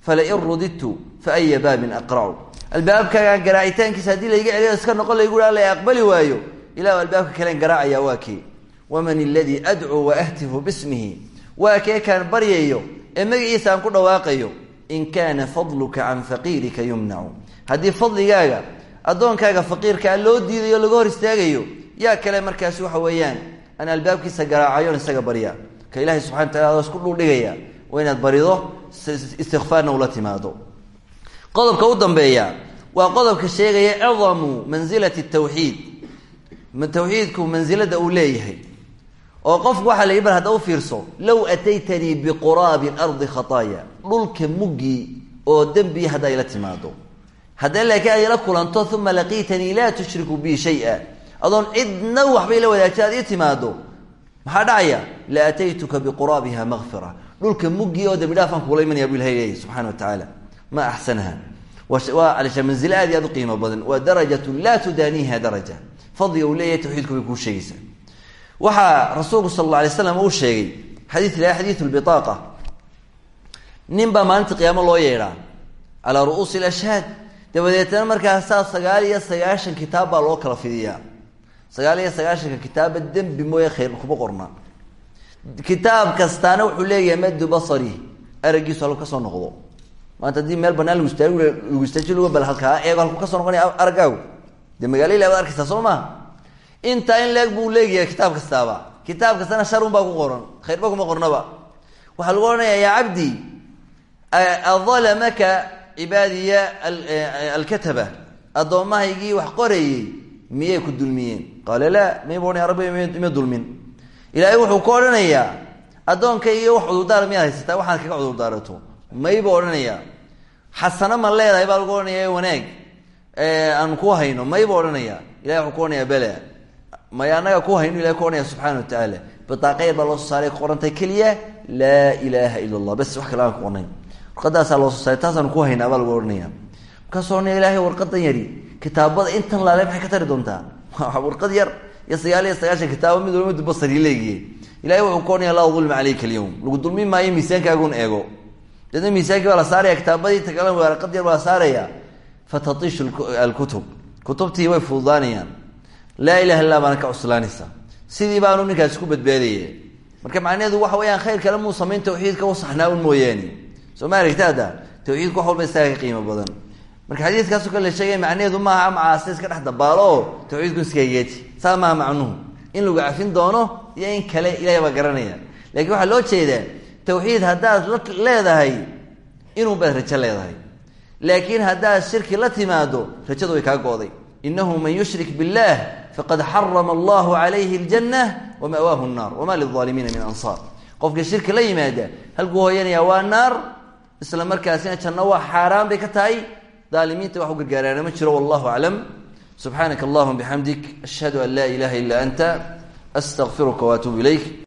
Falain rudidtu faaya baabin aqracu albaabkaagaan garaacitaankiisa haddii layga celiyo iska noqon laygu ha la aqbali waayo. Ilah albaabka kalen garaacaya waa kii waman aladii adcuu waahtifu bismihi. Waa kee kaan baryayo ee magaciisa aan ku dhawaaqayo. In kaana fadluka can faqiirika yumnacu haddii fadligaaga addoonkaaga faqiirkaa loo diidayo laga hor istaagayo yaa kale markaasi waxa weeyaan aan albaabkiisa garaacayon isaga barya ka ilahay subxana wa tacala isku dhuldhigaya waa inaad barido istikfaarna ula timaado. Qodobka u dambeeya waa qodobka sheegaya cidamu mansilati tawxiid. Tawxiidku mansilada uu leeyahay. Oo qofku waxaa la yidhi bar hadda u fiirso low ataytanii biquraabi ardi khataaya. Dhulka muggii oo dembi hadda ayla timaado. Haddana laakiin ay la kulanto uma laqiitanii laa tushriku bi shay-a adoon cidna waxba ila wadaajin aad ii timaado maxaa dhacaya? La ataytuka biquraabiha makfira dhulka muggii oo dembi dhaafaan kuula imanaya bu ilahay leeyahy subxana wa tacaala ma axsanaha. Waa manzilo aad aad u qiimo badan. Waa darajatu laa tudaaniiha daraja. Fadliga uu leeyahay tawxiidku bay kuu sheegaysaa waxaa rasuulku sal alla alay slam uu sheegay xadiid ilahay xadiidu lbitaaqa nin baa maalinta qiyaamo loo yeedhaa. Calaa ru'uusi dabadeetna markaasaa sagaal iyo sagaashan kitaab loo kala fidiyaa sagaal iyo sagaashanka kitaaba dembi mooye khayr kuma qorna. Kitaab kastaana wuxuu leeyahay madu basari aragiisu halku ka soo noqdo. Maanta haddii meel banaan lagu istaaji lagu bal halkaa eego halku ka soo noqonaya araggaagu dee magaala ila baad arkaysaa soo in leeg buu leeyahay kitaab kastaaba. Kitaab kastana sharun baa ku qoran. Khayrba kuma qornaba. Waxaa lagu odhanaya yaa cabdi adalamaka cibaadiya alkataba. Addoommahaygii wax qorayey miyay ku dulmiyeen qaala laa mayba rabbi ima dulmin. Ilaahay wuxuu ku odhanayaa addoonkaygiiyo wax cudurdaara miyaad haysataa waxaan kaga cudurdaarato. Mayba odhanayaa xasano ma leedahay baa lagu odhanaya wanaag aan ku hayno. Mayba odhanaya ilahay wuxuu ku odhanaya bela may anaga ku hayno? Ilahay ku odhanaya subxana wa tacaala bitaaqayar baa loo soo saaray qorantay keliya laa ilaaha ila allah bes wax kale aan ku qornayn warqadaasaa loo soo saaray taasaan ku haynaa baa lagu odhanaya ka <laughs> warqad yar iyo sagaal iyo sagaashan kitaabo mid walba dubasari leegiye. Ilahay wuxuu ku odhanaya laa dulma caleyka alyawm. Lagu dulmi maayo miisaankaagun eego. Deedna miisaankii baa la saaraya kitaabadii tagalan warqad yar la saaraya fatatishu alkutub. Kutubtii way fududaanayaan. Laa ilaha illa baana ka cuslaanaysa. Sidii baanu ninkaasi ku badbaadaya marka macnaheedu waxa weyaan khayr kale muu samayn tawxiidka u saxnaa un mooyaane. Soo ma aragta hadda? Tawxiidka wax walba isaga ka qiimo badan marka xadiidkaaso kale la sheegaya macnaheedu maaha macaasi iska dhex dabaalo. Oo tawxiidku iska yeeji saa macnuhu. In lagu cafin doono iyo in kale ilahay baa garanaya. Lakiin waxaa loo jeedaa tawxiid haddaad la leedahay inuunbaad rajo leedahay. Laakiin haddaad shirki la timaado rajadu way kaa go-day. Man yushrik billaah faqad xarama allahu calayhi aljanna wama'waahu nnaar wamaa lilaalimiina min ansaar. Qofka shirki la yimaada halkuu hooyanaya waa naar isla markaasina janno waa xaaraan bay ka tahay daalimiinta wax u gargaaraana ma jiro wallahu aclam. Subxaanaka allahuma bixamdik ashhadu an laa ilaha ila anta astaqfiruka waatuubu ilayk